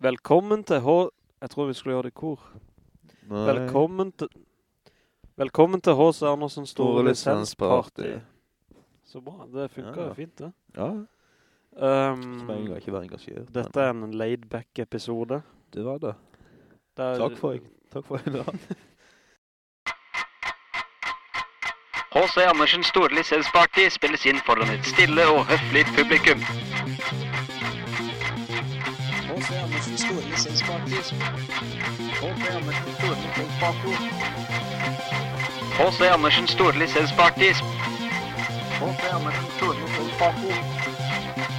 Velkommen til H... Jeg tror vi skulle gjøre det i kor. Nei. Velkommen til... Velkommen til H.C. Andersen Store Store Lisensparty. Så bra, det funker Ja. fint det. Ja, Um, som jeg ikke være engasjert. dette er en laid-back episode. Det var det. Der, Takk for jeg. Takk for i dag. H.C. Andersen store lisensparty spilles inn foran et stille og høflig publikum. H.C. Andersens store lisensparty. H.C. Andersens store lisensparty. H.C. Andersens store lisensparty. H.C. Andersens store lisensparty.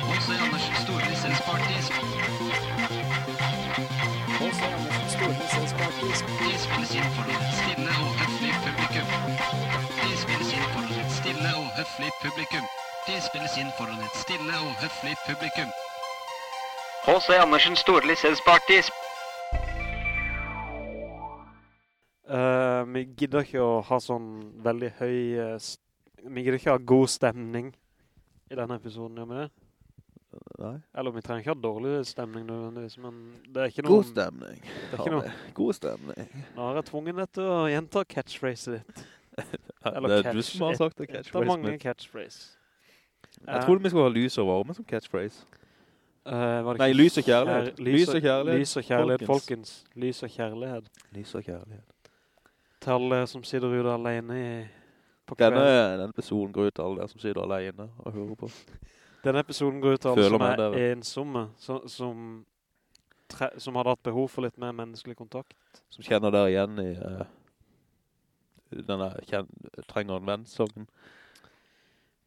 H.C. Andersens store lisensparty. H.C. Andersens store lisensparty. De spilles inn foran et stille og høflig publikum. De spilles inn foran et stille og høflig publikum. De spilles inn foran et stille og høflig publikum. H.C. Andersen store lisensparty. Eh, vi gidder ikke å ha sånn veldig høy... st- vi gidder ikke ha god stemning i denne episoden, gjør vi det? Nei. Eller vi trenger ikke ha dårlig stemning nødvendigvis, men det er ikke noe... God stemning. Det er ikke noe... God stemning. Nå har jeg tvunget deg til å gjenta catchphrase ditt. Eller det er du som har sagt det catchphrase. Det catchphrase. mange catchphrase. Jeg trodde vi skulle ha lys og varme som catchphrase. Eh, det Nei, lys og kjærlighet. Kjær- Lys, og kjærlighet. Lys og kjærlighet, folkens. folkens. Lys og kjærlighet. Lys og kjærlighet. Til alle som sitter ute alene i, på Denne, kvelden. denne episoden går ut til alle der som sitter alene og hører på. Denne episoden går ut til alle som er ensomme, som, som, tre, som hadde hatt behov for litt mer menneskelig kontakt. Som kjenner der igjen i uh, denne kjen, trenger en venn-sangen.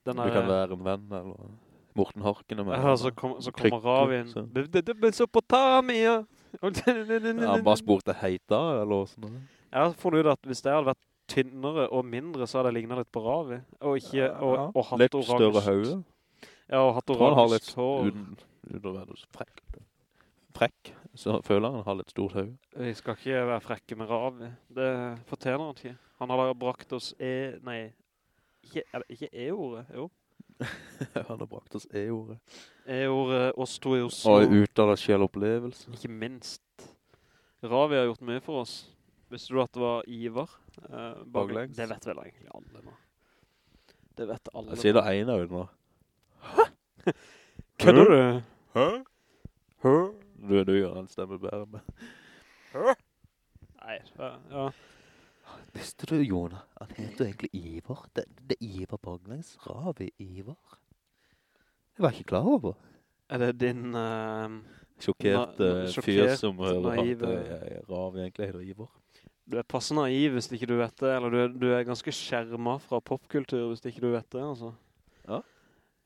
Du kan være en venn, eller Morten Harken og meg. ja, så, kom, så kommer Ravien. Ravi inn. Det, det, det ble så på Tamia! Ja, han bare spurte heita, eller sånn. Jeg har funnet ut at hvis det hadde vært tynnere og mindre, så hadde det lignet litt på Ravi. Og ikke, og, og hatt Litt oransje- større høye. Ja, og hatt litt oransje hår. uten, å være frekk. Frekk, så føler han har litt stort høye. Vi skal ikke være frekke med Ravi. Det fortjener han ikke. Han har brakt oss e... Nei, ikke, ikke e-ordet? Jo. han har brakt oss e-ordet. E-ordet oss to er jo så... Og ut av det sjel opplevelse. Ikke minst. Ravi har gjort mye for oss. Visste du at det var Ivar? Eh, baglengs? Det vet vel egentlig alle nå. Det vet alle Jeg sier det ene ut nå. Kødder du? Hæ? Hæ? Du, du gjør bare bedre med. Nei, ja, ja. Visste du, Jona, han heter egentlig Ivar. Det, det er Ivar Baglengs. Ravi Ivar. Det var jeg ikke klar over. Er det din... Uh, Sjokkert uh, fyr som hører at uh, eh, Ravi egentlig heter Ivar. du er passe naiv hvis ikke du vet det, eller du er, du er ganske skjermet fra popkultur hvis ikke du vet det, altså. Ja.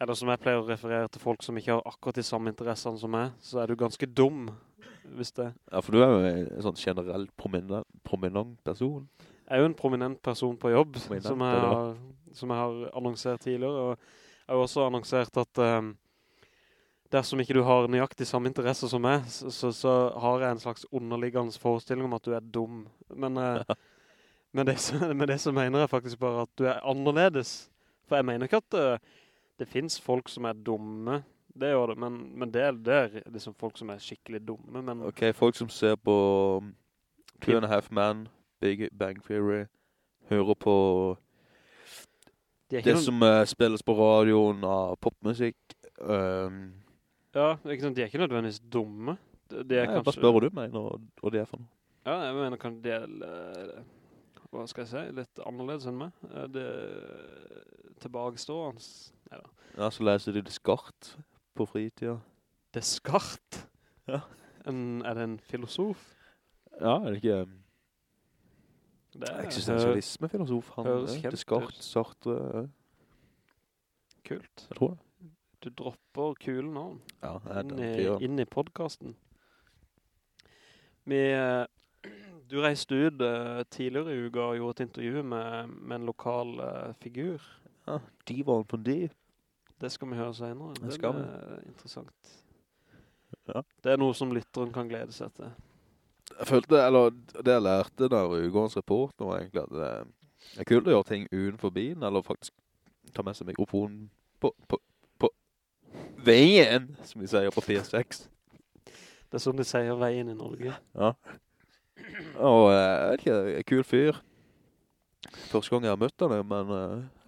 Eller som jeg pleier å referere til folk som ikke har akkurat de samme interessene som meg, så er du ganske dum, hvis det. Ja, for du er jo en sånn prominent, prominent person. Er jo en prominent person på jobb, Prominent, som jeg, har, som jeg har annonsert tidligere, og jeg har også annonsert at um, dersom ikke du har nøyaktig samme interesse som meg, så, så, har jeg en slags underliggende forestilling om at du er dum. Men, uh, med, det, så- men det så mener jeg faktisk bare at du er annerledes. For jeg mener ikke at uh, det finns folk som er dumme, det gjør det, men, men det, det er liksom folk som er skikkelig dumme, men Ok, folk som ser på um, Two and a Half Men, Big Bang Theory, hører på de er det noen, som uh, spilles på radioen av popmusikk. Um, ja, ikke sant, de er ikke nødvendigvis dumme. De, de er jeg bare kanskje... spør hva du mener, og, det er for noe. Ja, jeg mener kan dele, eh, hva skal jeg si, litt annerledes enn meg. Eh, Det tilbakestående. Neida. Ja, så leser du Descartes på fritida. Descartes? Ja. En, er det en filosof? Ja, er det ikke um, Det er eksistensialisme-filosof? Han høres er det skart, ut. Sartre, eh, kult. jeg tror det. Du dropper kulen navn Ja, det inn i, inn i podcasten. Vi, eh, du reiste ut eh, tidligere i uka og gjorde et intervju med, med en lokal uh, figur. Ja, de var på de. Det skal vi høre senere. Det skal vi. er interessant. Ja. Det er noe som lytteren kan glede seg til. Jeg følte, eller det jeg lærte der i Ugårdens report, nå egentlig at det er kult å gjøre ting utenfor bilen, eller faktisk ta med seg mikrofonen på, på, på veien, som vi sier på 4-6. Det er sånn de sier veien i Norge. Ja. Og eh, jeg vet ikke, en kul fyr. Første gang jeg har møtt han, men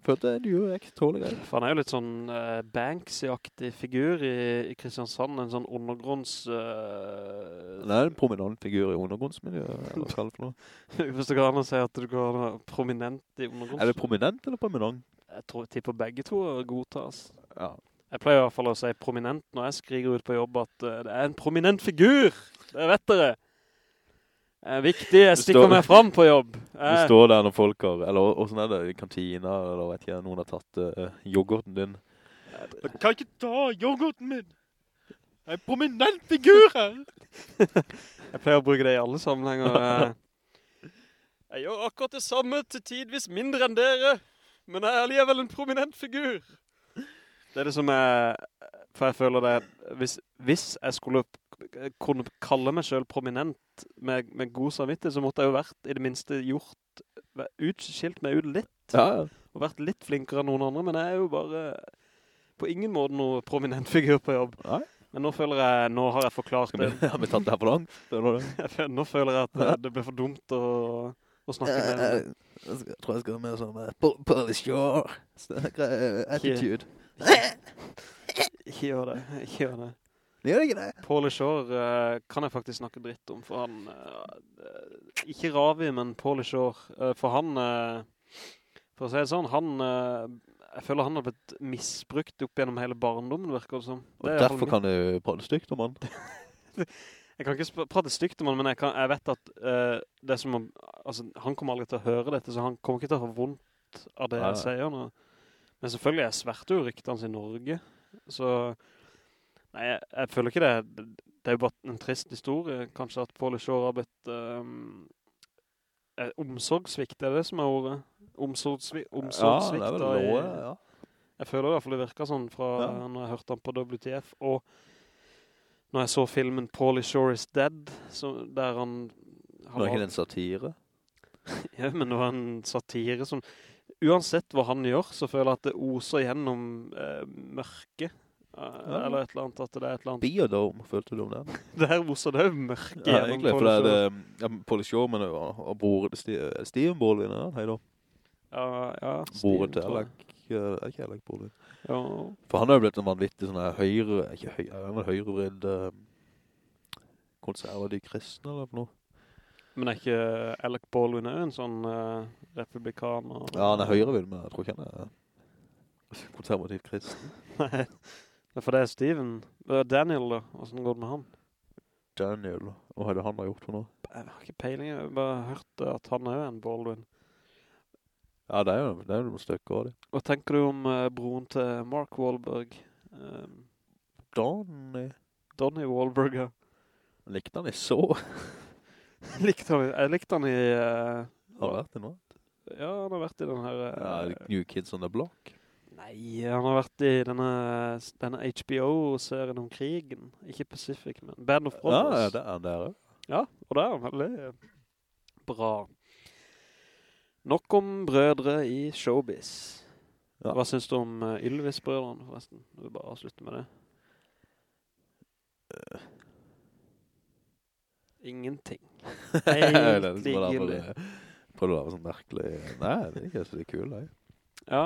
eh, en jo ikke tålig greit. For han er jo litt sånn uh, Banksy-aktig figur i, i Kristiansand. En sånn undergrunns... Uh, Han er en prominent figur i undergrunnsmiljøet, eller hva det for noe. hvis det går an å si at du går prominent i undergrunns... Er det prominent eller prominent? Jeg tror tipper begge to godtas. Ja. Jeg pleier i hvert fall å si prominent når jeg skriker ut på jobb at uh, det er en prominent figur. Det vet dere. Det er viktig, jeg stikker meg frem på jobb. Du står der når folk har, eller hvordan er det, i kantina, eller vet ikke, noen har tatt uh, yoghurten din. Jeg kan ikke ta yoghurten min! Jeg er en prominent figur her! jeg pleier å bruke det i alle sammenhenger. eh. Jeg gjør akkurat det samme til tidvis mindre enn dere, men jeg er alligevel en prominent figur. Det er det som er, for jeg føler det, hvis, hvis jeg skulle kunne kalle meg selv prominent med, med god samvittighet, så måtte jeg jo vært i det minste gjort, utskilt meg ut litt, Ja, ja. og vært litt flinkere enn noen andre, men jeg er jo bare på ingen måte noe prominent figur på jobb. Nei. Men nå føler jeg, nå har jeg forklart vi, det. har vi tatt det her for langt? Nå føler jeg at eh, det blir for dumt å, å snakke med Jeg, jeg tror jeg skal være mer sånn Polish Shore. Attitude. Ikke gjør det, ikke gjør det. Gjør det ikke det? Paul Shore uh, kan jeg faktisk snakke dritt om, for han... Uh, ikke Ravi, men Paul Shore. Uh, for han... eh, for å si det sånn, han... eh, jeg føler han har blitt misbrukt opp gjennom hele barndommen, virker det som. Og Det er derfor kan du prate stygt om han. Jeg kan ikke prate stygt om han, men jeg, kan, jeg vet at det som altså, han kommer aldri til å høre dette, så han kommer ikke til å ha vondt av det Nei, jeg sier nå. Men selvfølgelig er sverte jo ryktene i Norge, så nei, jeg, jeg føler ikke det. det. Er jo bare en trist historie, kanskje at Paulie Shore har blitt um, eh, omsorgssvikt, er det som er ordet? Omsorgssvikt, Ja, det er vel lov, ja. jeg føler i hvert fall det virker sånn fra Ja. når jeg hørte han på WTF, og når jeg så filmen Paulie Shore is Dead, så, der han... Nå er ikke det en satire. Ja, men det var en satire som... Uansett hva han gjør, så føler jeg at det oser gjennom eh, mørket. Eh, Ja. Eller et eller annet, at det er et eller annet... Biodome, følte du om det? Det her oser det jo mørke Ja, gjennom egentlig, for det er ja, Polish Shore, og, og bror, Steven Baldwin, ja, hei da. Ja, ja. Broren Steven, til tror jeg. Alec, eh, er ikke Alec Baldwin. Ja. For han har jo blitt en vanvittig sånn her høyre, ikke høyre, han er høyrevridd eh, konservativ kristne eller noe. Men er ikke Alec Baldwin er en sånn uh, republikaner? Ja, han er høyrevridd, men jeg tror ikke han er konservativ kristen. Nei, for det er Steven. Daniel da, hvordan går det med han? Daniel, hva det han har gjort for noe? Jeg har ikke peiling, jeg har bare hørt at han er jo en Baldwin. Ja, det er jo, det er jo noen stykker av det. Hva tenker du om uh, broren til Mark Wahlberg? Um, Donny, Donny Wahlberg, ja. likte han i så? likte han, jeg likte han i... Uh, Har han vært i noe? ja, han har vært i den her... Uh, New Kids on the Block. nei, han har vært i denne, denne HBO-serien om krigen. Ikke Pacific, men Band of Brothers. ja, det er det. er. Ja, og det er han veldig bra. Nok om brødre i showbiz. Ja. Hva synes du om uh, Ylvis-brødrene forresten? Du vil bare avslutte med det. Ingenting. Helt likegyldig. Prøvde å lave sånn merkelig. Nei, det er ikke så det er kul, nei. Ja,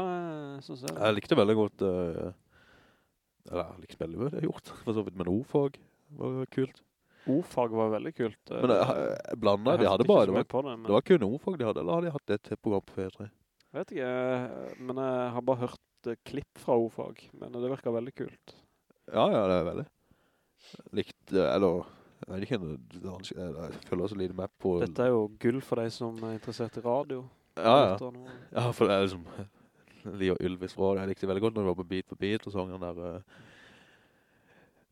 jeg synes det. Jeg likte veldig godt, Uh, eller jeg likte veldig godt det jeg gjort, for så vidt, men O-fag var kult. O-fag var veldig kult. eh, Men jeg blandet, de hadde bare, det var, det, men det var kun O-fag de hadde, eller hadde de hatt et program på P3? jeg vet ikke, eh, men jeg har bare hørt eh, klipp fra O-fag, men det virker veldig kult. Ja, ja, det er veldig. Likte, eller, jeg vet ikke, det er vanskelig- jeg følger også litt med på... Dette er jo gull for deg som er interessert i radio. Ja, ja. Ja, for det er liksom Leo Ylvis var Jeg likte veldig godt når vi var på Beat for Beat og sang den der uh,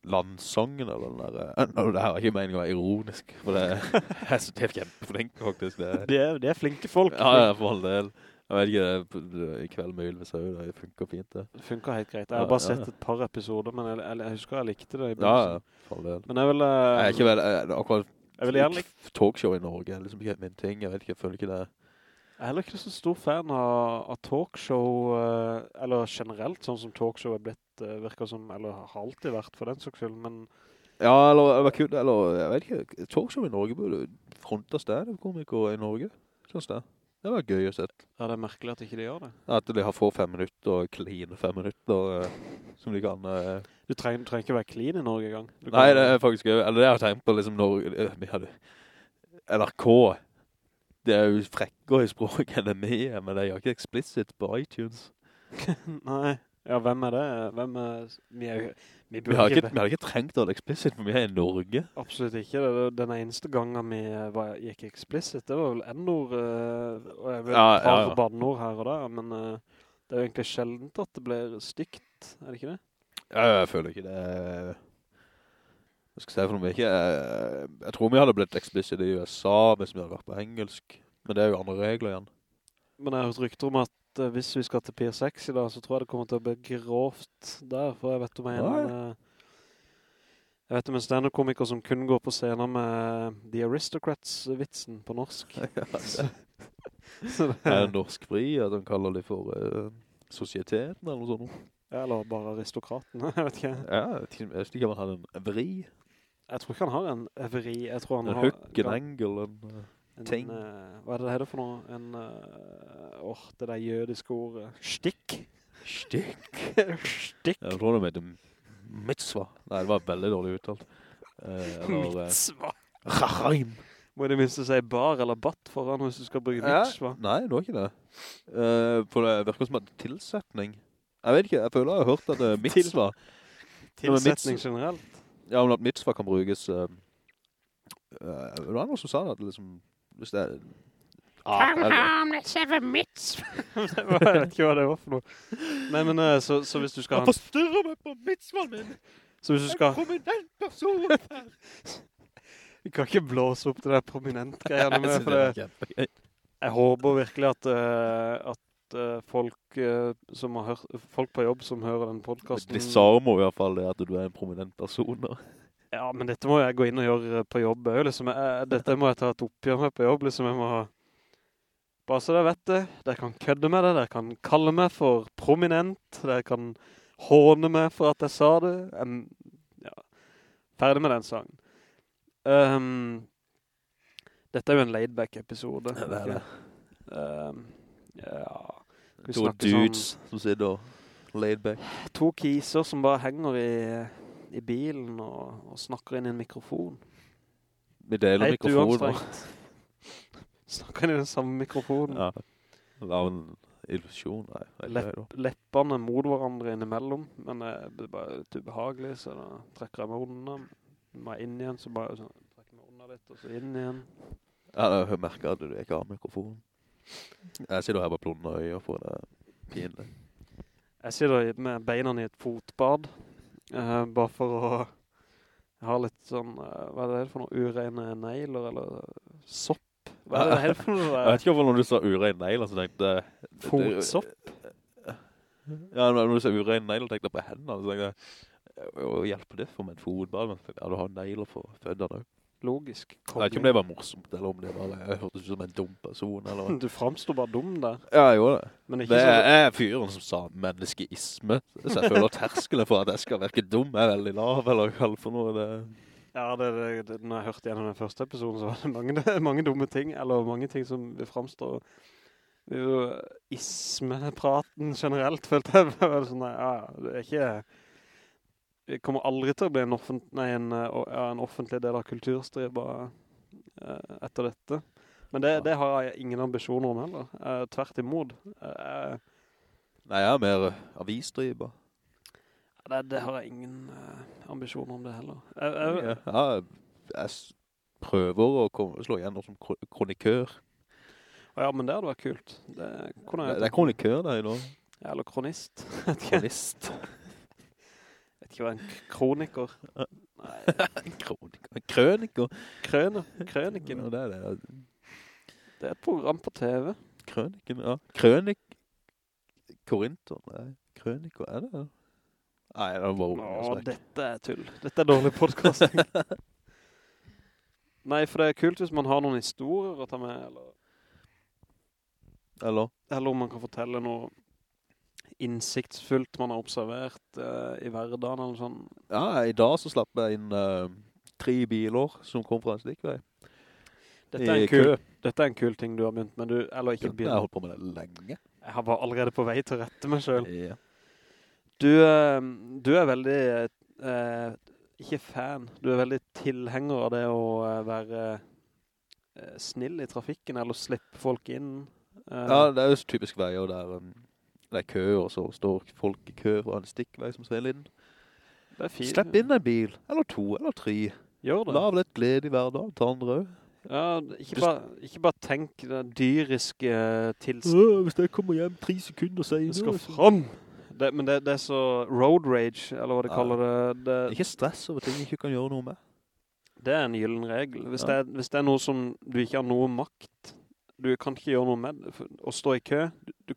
landsangen eller den der uh, Det her er ikke meningen å være ironisk For det jeg synes det er kjempeflink faktisk det, det, er, det er flinke folk. Ja, ja, for all del Jeg vet ikke, det- i kveld med Ylvis også, det funker fint det Det funker helt greit. Jeg har bare ja, sett ja. et par episoder, men jeg, jeg, jeg husker jeg likte det i Ja, ja, begynnelsen. For det. Men jeg vil, Uh, Jeg er vel, uh, akkurat jeg vil gjerne like Talkshow i Norge er liksom ikke min ting Jeg vet ikke, jeg føler ikke det Jeg er heller ikke så stor fan av, av talkshow, uh, eller generelt sånn som talkshow er blitt, eh, virker som, eller har alltid vært for den saks skyld, men Ja, eller det eller jeg vet ikke, talkshow i Norge burde fronta stand-up-komikere i Norge, synes jeg. Det var gøy å sett. Ja, det er merkelig at ikke de gjør det. At de har få fem minutter og clean fem minutter eh, som de kan... eh, Du trenger, trenger ikke være clean i Norge i gang. Kan- Nei, det er faktisk gøy. Eller det har jeg tenkt på, liksom, når eh, vi hadde NRK, det er jo frekkere i språket enn det vi er, men det gjør ikke explicit på iTunes. Nei. Ja, hvem er det? Hvem er... Vi, er, vi Vi har ikke... vi har ikke trengt å være explicit, for vi er i Norge. Absolutt ikke. Den eneste gangen vi var, gikk explicit, det var vel en ord og jeg vil Ja, ta ja, ja. her og der, men eh, det er jo egentlig sjeldent at det blir stygt, er det ikke det? Ja, jeg føler ikke det. Jeg skal si for noe, ikke, jeg, jeg tror vi hadde blitt explicit i USA hvis vi hadde vært på engelsk, men det er jo andre regler igjen. Men jeg har hørt rykter om at eh, hvis vi skal til Pier 6 i dag, så tror jeg det kommer til å bli grovt der, for jeg vet om en... Eh, jeg vet om en stand-up-komiker som kun går på scener med The Aristocrats-vitsen på norsk. så, så det, Er det norsk fri, at de kaller det for uh, sosieteten eller noe sånt? eller bare aristokratene, jeg vet ikke. Ja, jeg vet ikke- om han har en vri, Jeg tror ikke han har en vri. Jeg tror han en har... hook, en engel, en... eh, en, ting. Uh, hva er det det heter for noe? En, uh, oh, det der jødiske ordet. Stikk? Stikk. Stikk? Jeg tror det heter mitzvah. Nei, det var veldig dårlig uttalt. Uh, eller... eh, Mitzvah. Chachaim. Må det minst si bar eller batt foran hvis du skal bruke Ja, mitzvah. Nei, det var ikke det. Uh, for det virker som at tilsetning. Jeg vet ikke, jeg føler jeg har hørt at uh, mitzvah, men Tilsetning mitzvah, generelt. ja, men at mitzvah kan brukes, uh, det var noe som sa det, at liksom, hvis det er... Ah, Jeg vet ikke hva det var for noe. Nei, men eh, så, så hvis du skal ha forstyrrer meg på mitzvahen min! så hvis du skal, prominent person her! vi kan ikke blåse opp det der prominent-greiene med, for det, det. Jeg håper virkelig at, uh, at uh, folk, uh, som har hørt, folk på jobb som hører den podcasten... De sarmer i hvert fall det at du er en prominent person. da. Ja, men dette må jeg gå inn og gjøre på jobb. Liksom. Jeg, dette må jeg ta et oppgjør med på jobb. Liksom. Jeg må ha... Bare så dere vet det. Dere kan kødde med det. Dere kan kalle meg for prominent. Dere kan håne meg for at jeg sa det. Jeg, ja, ferdig med den sangen. Um, dette er jo en laidback episode. Ja, det er det. Um, ja... To dudes sånn- som sitter og laidback. To kiser som bare henger i, i bilen og, og snakker inn i en mikrofon. Vi deler Helt mikrofoner. Snakker inn i den samme mikrofonen. Ja. Av en illusion, nei. Lepp, hva leppene mot hverandre innimellom, men eh, det er bare litt ubehagelig, så da trekker jeg meg unna. Må inn igjen, så bare sånn, trekker meg unna litt, og så inn igjen. var. Ja, jeg merker at du ikke har mikrofonen. Jeg sitter her bare plunner øyer for det pinlig. Jeg sitter med beina i et fotbad, eh, bare for å ha litt sånn, uh, hva er det for noe, ureine negler, eller sopp? Hva er det heter for noe? Jeg vet ikke hvorfor når du sa urein negler, så tenkte jeg... Fotsopp? Ja, når du sa urein negler, tenkte jeg på hendene, så tenkte jeg, å hjelpe det for meg en fotball, men ja, du har negler for fødderne også. Logisk. Kobling. Det er ikke om det var morsomt, eller om det var, jeg hørte ut som en dum person, eller. Du fremstår bare dum der. Ja, jeg gjorde det. Det så... er fyren som sa menneskeisme, så jeg føler terskelen for at jeg skal virke dum er veldig lav, eller hva for noe det... Ja, det, det, det, når jeg hørte gjennom den første episoden, så var det mange, mange dumme ting, eller mange ting som vi fremstår... Jo ismepraten generelt, følte jeg. Sånn, ja, det er ikke... Kommer aldri til å bli en, offent, nei, en, eh, en offentlig del av kulturstriba eh, etter dette. Men det, det har jeg ingen ambisjoner om heller. Eh, tvert imot. Nei, jeg er mer avisdriver. det, det har jeg ingen ambisjoner om det heller. Jeg, jeg, Ja, jeg, prøver å komme, slå igjennom som kronikør. ja, men det hadde vært kult. Det Det, det er kronikør der i dag. Ja, eller kronist. Kronist. Vet ikke hva en kroniker. Nei, Kroniker. Krøniker. Krøner. krøniken. Det er det. Det er et program på TV. Krøniken, ja. Krønik... Korinter, nei. Krøniker, er det det? Nei, det var bare Åh, dette er tull. Dette er dårlig podcasting. Nei, for det er kult hvis man har noen historier å ta med, eller, Eller? eller om man kan fortelle noe innsiktsfullt man har observert uh, i hverdagen eller sånn? Ja, i dag så slapp jeg inn uh, tre biler som kom fra en stikkvei. Dette er, en kul, dette er en kul ting du har begynt med, du, eller ikke Jeg har holdt på med det lenge. Jeg har bare allerede på vei til å rette meg selv. Ja. Du, eh, du er veldig, eh, ikke fan, du er veldig tilhenger av det å være eh, snill i trafikken, eller slippe folk inn. Eh, ja, det er jo typisk veier der um, det er kø, og så står folk i kø fra en stikkvei som sveler inn. det er fint. Slipp inn en bil, eller to, eller tre. Gjør det. Lav litt glede i hverdagen, ta andre også. Ja, ikke bare, ikke bare tenk den dyriske eh, tilstand. hvis jeg kommer hjem tre sekunder Det skal frem. fram. Det, men det, det er så road rage, eller hva de Ja. kaller det. det. Ikke stress over ting ikke kan gjøre noe med. Det er en gyllen regel. Hvis, Ja. det hvis det er noe som du ikke har noe makt, du kan ikke gjøre noe med Å stå i kø, du,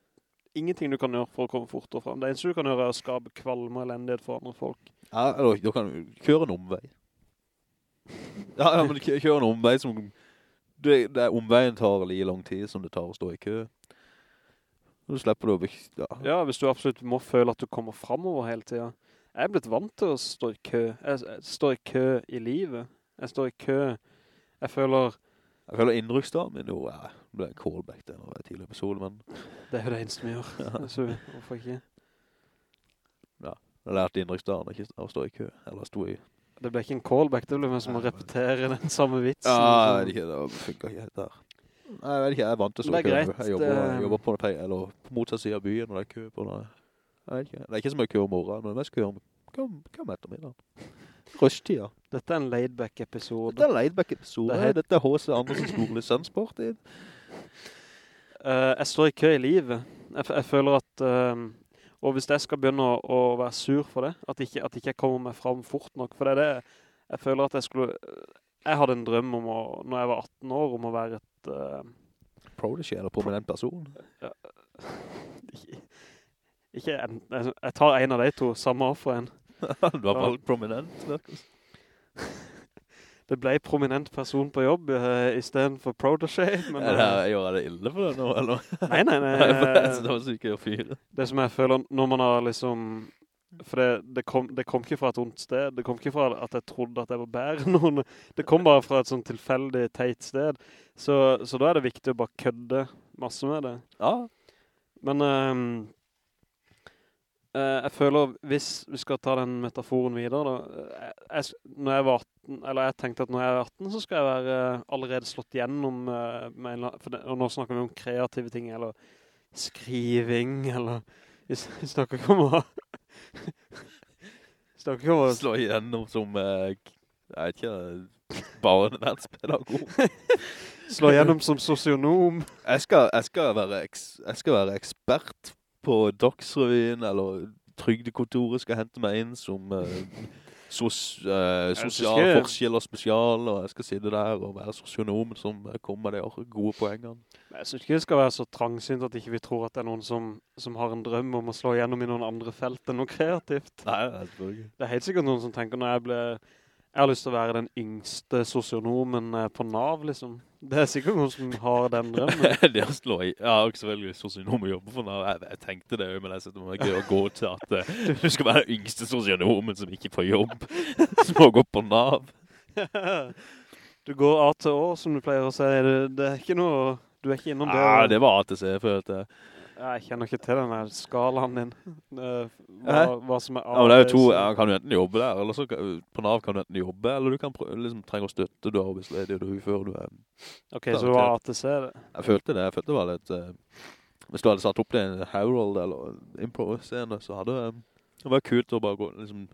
ingenting du kan gjøre for å komme fortere frem. Det eneste du kan gjøre er å skape kvalm og elendighet for andre folk. Ja, eller du kan kjøre en omvei. Ja, ja men kjø- kjøre en omvei som... Det, det er omveien tar like lang tid som det tar å stå i kø. Nå du slipper du å... Ja. Ja, hvis du absolutt må føle at du kommer fremover hele tiden. Jeg er blitt vant til å stå i kø. Jeg, jeg står i kø i livet. Jeg står i kø. Jeg føler... Jeg føler innrykksdagen min jo, ja, det ble en callback jeg er tidlig episode, men Det er jo det eneste vi gjør. Så hvorfor ikke? Ja, jeg lærte innrykksdagen ikke å stå i kø, eller stå i... Det ble ikke en callback, det ble mer som å repetere den samme vitsen. Ja, jeg vet ikke, det funker ikke helt der. Nei, jeg vet ikke, jeg er vant til å stå i kø. Jeg jobber, jeg jobber på, det, eller på motsatt side av byen, og det er kø på det. Jeg vet ikke, det er ikke så mye kø om morgenen, men mest kø om, kø om, kø om ettermiddagen. Rushtida. Dette er en laid-back episode. Dette er Leidback-episode. Det er Dette er H.C. Andersen skole Det Uh, jeg står i kø i livet. Jeg, jeg føler at, Uh, og hvis jeg skal begynne å, å være sur for det, at ikke, at ikke jeg kommer meg fram fort nok, for det er det, jeg føler at jeg skulle, jeg hadde en drøm om å, når jeg var 18 år, om å være et, Uh, Prodigy eller prominent person. ikke, ikke en, jeg, jeg tar en av de to, samme for en. du har valgt prominent. virker det ble prominent person på jobb uh, i stedet for protégé, men Er det, eh, gjør det ille for det nå, eller? nei, nei, nei. Jeg eh, det var sykt å fyre. det som jeg føler når man har liksom for det, det, kom, det kom ikke fra et ondt sted det kom ikke fra at jeg trodde at jeg var bære noen det kom bare fra et sånn tilfeldig teit sted så, så da er det viktig å bare kødde masse med det Ja, men eh, jeg føler hvis vi skal ta den metaforen videre da, eh, jeg, når jeg var 18 eller jeg tenkte at når jeg er 18 så skal jeg være eh, allerede slått gjennom eh, med det, og nå snakker vi om kreative ting eller skriving eller vi, vi snakker ikke om å snakker ikke om å slå igjennom som, eh, jeg vet ikke, barnevernspedagog. slå gjennom som sosionom Jeg skal, jeg skal, være, eks, jeg skal være ekspert på Dagsrevyen, eller Trygdekontoret skal hente meg inn som eh, sos, eh, sosial forskjell og spesial, og jeg skal sitte der og være sosionom som eh, kommer med de gode poengene. Men Jeg synes ikke det skal være så trangsynt at ikke vi tror at det er noen som, som har en drøm om å slå igjennom i noen andre felt enn noe kreativt. Nei, jeg tror ikke. Det er helt sikkert noen som tenker når jeg ble... Jeg har lyst til å være den yngste sosionomen eh, på NAV, liksom. Det er sikkert noen som har den drømmen. det å slå i, ja, og selvfølgelig sosionom å jobbe for NAV. jeg, jeg tenkte det jo, men jeg setter meg gøy å gå til at uh, du skal være den yngste sosionomen som ikke får jobb, som må gå på NAV. Du går A til Å, som du pleier å si. Det, det er ikke noe... Du er ikke innom det. Ja, det var A til C, følte jeg. Jeg kjenner ikke til denne skalaen din. Hva, hva som er. Ja, men det er jo to, ja, kan du enten jobbe der, eller så på NAV kan du enten jobbe, eller du kan liksom trenger å støtte, du er arbeidsledig, du er ufør, du er... Ok, så det var ATC det. Jeg følte det, jeg følte det var litt... Uh, hvis du hadde satt opp det i en Harold eller en impro-scene, så hadde um, det var kult å bare gå, liksom...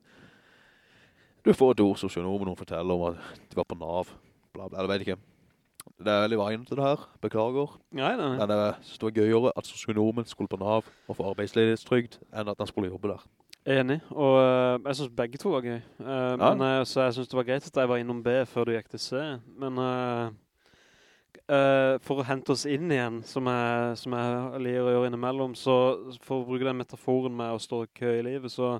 Du får et ord sosionom, noen forteller om at de var på NAV, bla bla, jeg vet ikke. Det er veldig veien til det her, beklager. Nei, nei. Men det, synes det var gøyere at sosionomen skulle på NAV og få arbeidsledighetstrygd, enn at han skulle jobbe der. Enig, og uh, jeg synes begge to var gøy. Ja. men, uh, så jeg synes det var greit at jeg var innom B før du gikk til C. Men eh, eh, for å hente oss inn igjen, som jeg, som jeg liker å gjøre innimellom, så for å bruke den metaforen med å stå i kø i livet, så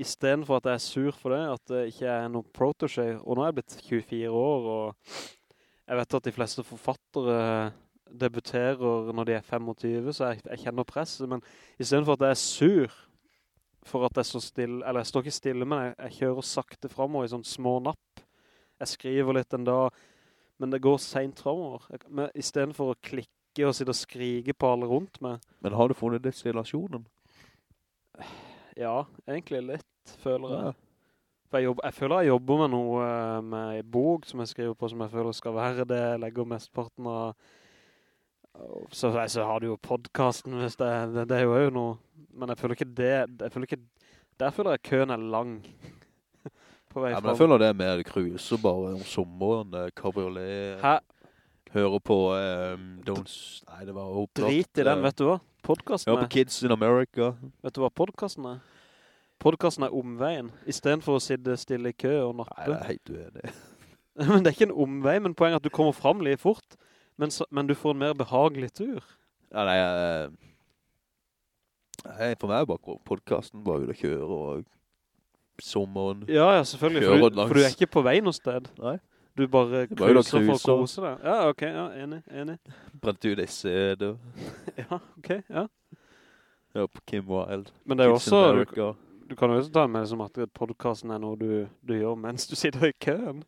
i stedet for at jeg er sur for det, at det ikke er noe protégé, og nå er jeg blitt 24 år, og jeg vet at de fleste forfattere debuterer når de er 25, så jeg, jeg kjenner presset, men i stedet for at jeg er sur for at jeg står stille, eller jeg står ikke stille, men jeg, jeg kjører sakte fremover i sånn små napp. Jeg skriver litt en dag, men det går sent fremover. Jeg, men i stedet for å klikke og sitte og skrike på alle rundt meg, Men har du funnet destillasjonen? ja, egentlig litt, føler jeg. Ja. Jeg, jobber, jeg føler jeg jobber med noe eh, med en bok som jeg skriver på, som jeg føler skal være det. Jeg legger mestparten av... Så, så har du jo podcasten, hvis det, det, det er jo jo noe. Men jeg føler ikke det... Jeg føler ikke, der føler jeg køen er lang. på vei Ja, men jeg føler det er mer kruse bare om sommeren, eh, cabriolet, Hæ? hører på, um, don't, nei det var opplagt. Drit i den, eh, vet du hva? Podcasten Hører er, på Kids in America. vet du hva podcasten er? Podcasten er omveien. I stedet for å sitte stille i kø og Nei, nappe. det er helt uenig. Men det er ikke en omvei, men poenget er at du kommer frem litt fort, men, men du får en mer behagelig tur. Ja, nei, nei, for meg er bare podcasten bare ut og kjøre og sommeren. Ja, ja, selvfølgelig, for du, for du er ikke på vei noe sted. Nei. Du bare kruser for å kose deg. Ja, ok, ja, enig, enig. Brent ut CD. Ja, ok, ja. Ja, på Kim Wilde. Men det er Kids også, du, kan jo også ta med det som at podcasten er noe du, du gjør mens du sitter i køen.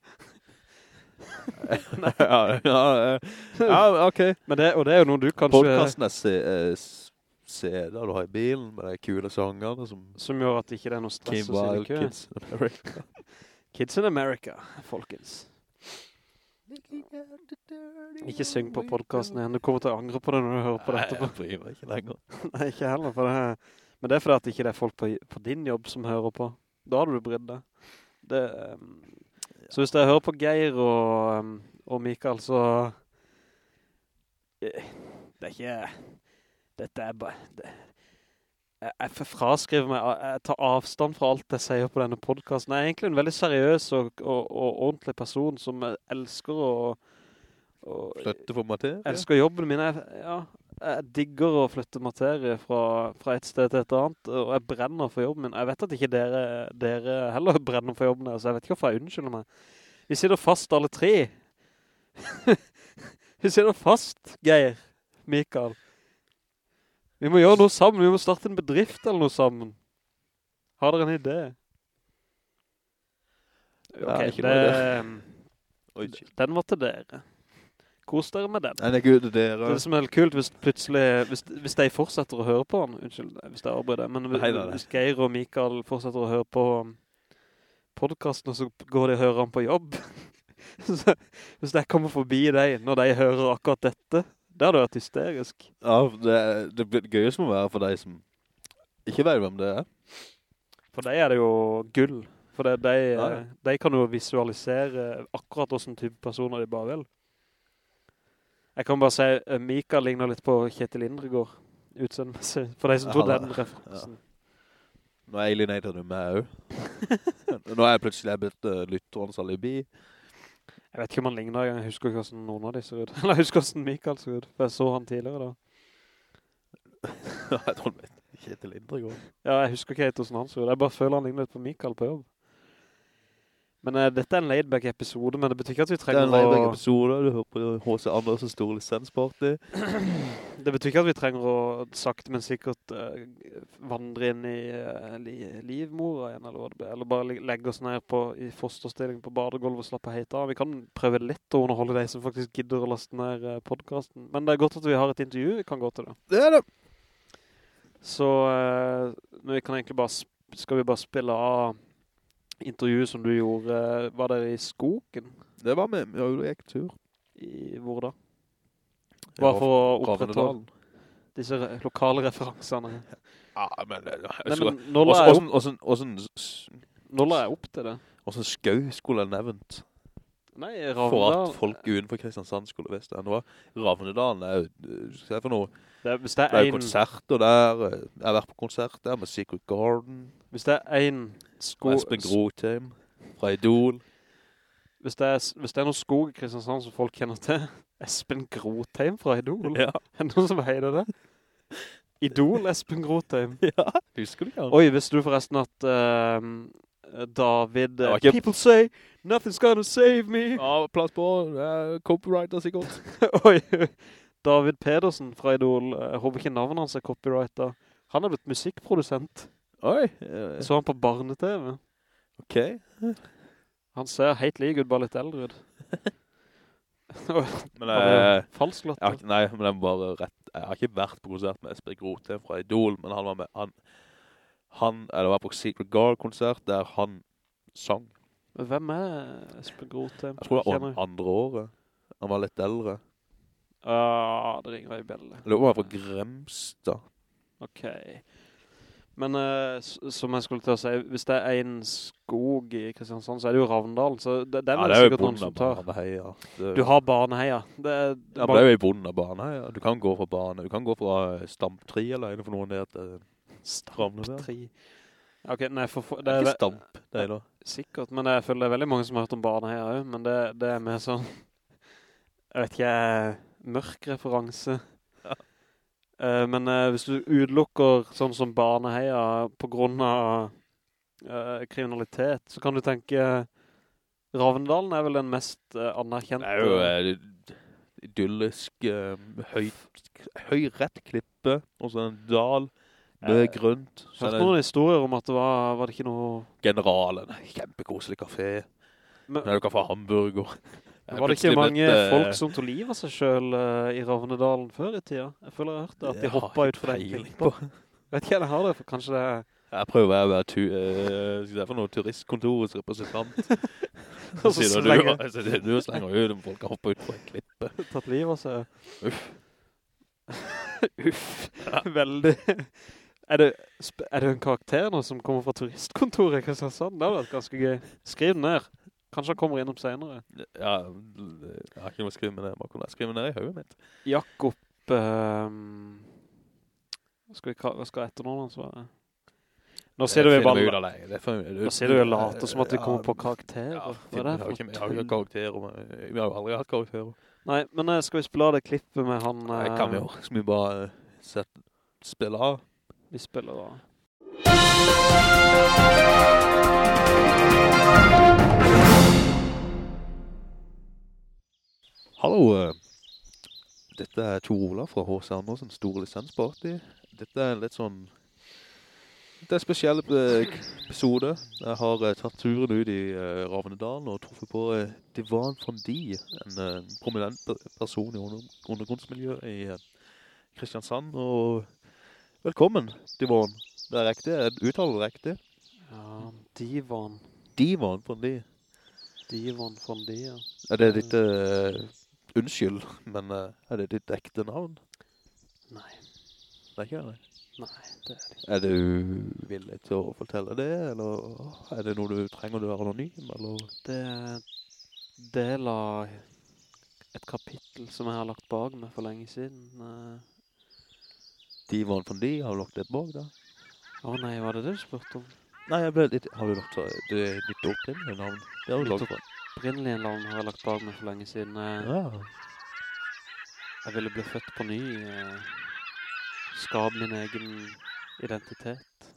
ja, ja, eh, ja, ok. Men det, og det er jo noe du kanskje, Podcasten er se- eh, CD-er du har i bilen med de kule sangene som som gjør at det ikke er noe stress å sitte i køen. Kids in America. Kids in America, folkens. Ikke syng på podcasten igjen, du kommer til å angre på det når du hører på dette. Nei, jeg bryr meg ikke lenger. Nei, ikke heller, for det er, men det er fordi at ikke det er folk på, på din jobb som hører på. Da hadde du brydd deg. Det, um, så hvis jeg hører på Geir og, um, og Mikael, så eh, det er ikke, dette er bare, det, jeg, jeg fraskriver meg, jeg tar avstand fra alt jeg sier på denne podcasten. Jeg er egentlig en veldig seriøs og, og, og ordentlig person som elsker å, Flytte for materie. jeg elsker jobben min. Jeg, ja, jeg digger å flytte materie fra, fra et sted til et annet, og jeg brenner for jobben min. Jeg vet at ikke dere, dere heller brenner for jobben deres, jeg vet ikke hvorfor jeg unnskylder meg. Vi sitter fast alle tre. Vi sitter fast, Geir, Mikael. Vi må gjøre noe sammen, vi må starte en bedrift eller noe sammen. Har dere en idé? Ja, Ok, ikke det, Oi, den var til dere. Kos dere med den. Nei, gud, Det dere. er det som er kult hvis plutselig, hvis, hvis de fortsetter å høre på han, unnskyld hvis jeg avbryter, men hvis, hvis Geir og Mikael fortsetter å høre på um, podcasten, og så går de og hører han på jobb, så, hvis jeg kommer forbi deg når de hører akkurat dette, det hadde vært hysterisk. Ja, det, det blir gøy som å være for deg som ikke vet hvem det er. For deg er det jo gull, for det, de, Ja, ja. de kan jo visualisere akkurat hvordan type personer de bare vil. Jeg kan bare si, eh, Mikael ligner litt på Kjetil Indregård, utseendemessig, for de som trodde den referansen. Nå alienater du meg også. Nå er jeg plutselig blitt uh, lytterens alibi. Jeg vet ikke om han ligner jeg husker ikke hvordan noen av de ser ut. Eller jeg husker hvordan Mikael ser ut, for jeg så han tidligere da. jeg tror han vet Kjetil Indregård. Ja, jeg husker ikke helt hvordan han ser ut, jeg bare føler han ligner litt på Mikael på jobb. Men uh, dette er en laidback episode, men det betyr ikke at vi trenger å... Det er en laidback episode, du hører på H.C. Andersen stor lisensparty. Det betyr ikke at vi trenger å sakte, men sikkert uh, vandre inn i uh, li livmora igjen, eller. Eller bare legge oss ned på, i fosterstilling på badegolvet og slappe heit av. Vi kan prøve litt å underholde deg som faktisk gidder å laste ned uh, podcasten. Men det er godt at vi har et intervju, vi kan gå til det. Det er det. Så men vi kan egentlig bare, skal vi bare spille av intervjuet som du gjorde, var det i skogen? Det var med, ja, du gikk tur. I hvor da? Bare for å opprettholde disse re lokale referansene. Ja, men Nei, men nå la jeg opp til det. hvordan skau skulle jeg nevnt Nei, for at folk utenfor Kristiansand skulle visst det. Ravnedalen, er jo, se for noe, det er, det er jo en, konserter der, eh, jeg har vært på konsert der med Secret Garden, hvis det er en sko, Espen Grotheim, fra Idol. hvis det er, hvis det er noen skog i Kristiansand som folk kjenner til, Espen Grotheim fra Idol. Ja, Er det noen som heter det? Idol Espen Grotheim. ja. husker du ikke han? Oi, visste du forresten at ehm, David Det var eh, ikke- People say nothing's gonna save me Ja, plass på, uh, copyright er sikkert. Oi, David Pedersen fra Idol. Jeg håper ikke navnet hans er copywriter. Han er blitt musikkprodusent. Oi, Jeg eh, så han på barne-TV. ok. Han ser helt like ut, bare litt eldre ut. Men det eh, falsk latter. nei, men jeg er bare rett. Jeg har ikke vært på konsert med Espen Grote fra Idol, men han var med, han, han, eller var på Secret Guard-konsert der han sang. Hvem er Espen Grote? Jeg tror det var andre året. Han var litt eldre. Ah, det ringer i bjelle. Jeg lurer på om var fra Gremstad. Ok. Men uh, som jeg skulle til å si, hvis det er en skog i Kristiansand, så er det jo Ravndalen, så det, den Ja, det er jo i sikkert noen som tar. Det- Du har barneheier. Det er, Ja, men det er jo i bonde barneheier. Du kan gå fra barne, Du kan gå fra stamptri eller en for noen ned til Der. tre. Ok, nei, for, for, Det er ikke Stamp, det er da. sikkert, men jeg føler det er veldig mange som har hørt om Baneheia også, men det, det er mer sånn, jeg vet ikke, mørk referanse. Ja. Eh, men uh, hvis du utelukker sånn som barneheia på grunn av uh, kriminalitet, så kan du tenke Ravndalen er vel den mest uh, anerkjente. Det er jo idyllisk, høy, høy klippe, og så en dal med grønt. Så Hørt er noen historier om at det var, var det ikke noe... generalen, kjempekoselig kafé. Men, Men du kan få hamburger. Er var det ikke mange blitt, eh, folk som tog liv av seg selv eh, i Ravnedalen før i tida? Jeg føler jeg har hørt det, at de hoppet ut fra den klippen. Vet ikke hva jeg har det, for kanskje det. Jeg prøver å være tu, uh, noe turistkontorets representant. Så sier du, slenger- så du slenger ut om folk har hoppet ut på en klippe. tatt liv av seg. Uff. Uff. Veldig. Er det, er det en karakter nå som kommer fra turistkontoret i Kristiansand? Det har vært ganske gøy. Skriv den ned. Kanskje han kommer innom senere. Ja, jeg har ikke noe å skrive ned. Man kunne skrive ned i høyet mitt. Jakob... hva skal vi hva skal etternavnet hans være? Nå ser du jo bare... Nå ser du jo later som at vi kommer på karakterer. Ja, Hva er det for har ikke karakterer. Vi har jo aldri hatt karakterer. Nei, men eh, skal vi spille av det klippet med han... Jeg eh, kan jo. Skal vi bare eh, sette, spille av? Vi spiller da. Hallo, eh, dette er Tor Ola fra H.C. Andersen Stor Lisensparty. Dette er litt sånn, Dette er en spesiell eh, episode. Jeg har eh, tatt turen ut i Ravnedalen og truffet på Divan Fondi, en prominent person i under, undergrunnsmiljøet i Kristiansand. Og velkommen, Divan. Det er riktig, jeg uttaler riktig. Ja, Divan. Divan Fondi. Divan Fondi, ja. Er det ditt, uh, unnskyld, men uh, er det ditt ekte navn? Nei, Det er ikke det? nei, det er det ikke. Er du villig til å fortelle det, eller er det noe du trenger å være anonym, eller? Det er del av et kapittel som jeg har lagt bak meg for lenge siden. Eh, Divan Fondi, har du lagt et bak da? Å nei, var det det du spurte om? Nei, jeg ble litt, har du lagt det er ditt opprinnelige navn? Det har du lagt på. Opprinnelige navn har jeg lagt bak meg for lenge siden. Eh, Ja, Jeg ville bli født på ny, skabe min egen identitet.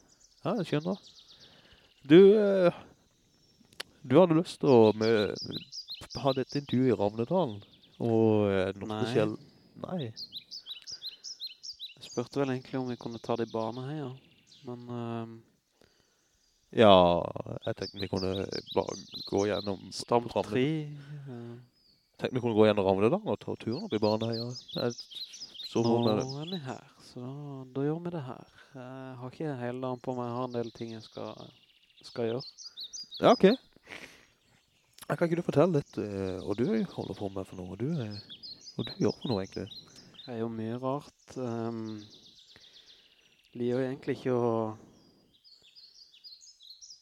ja, jeg skjønner. Du, eh, du hadde lyst til å med, ha dette intervjuet i Ravnedalen, og noe spesielt... Nei. Nei. Spurte vel egentlig om vi kunne ta det i Baneheia, men Uh, Ja, jeg tenkte vi kunne bare gå gjennom... Stamp Ravnedalen. 3... Jeg Tenkte vi kunne gå gjennom Ravnedalen og ta turen opp i Baneheia. Jeg så Nå er vi her, så da, da gjør vi det her. Jeg har ikke hele dagen på meg, jeg har en del ting jeg skal, skal gjøre. Ja, ok. Jeg kan ikke du fortelle litt eh, hva du holder på med for noe? Du, eh, hva du gjør for noe egentlig? Det er jo mye rart. Um, liker jo egentlig ikke å,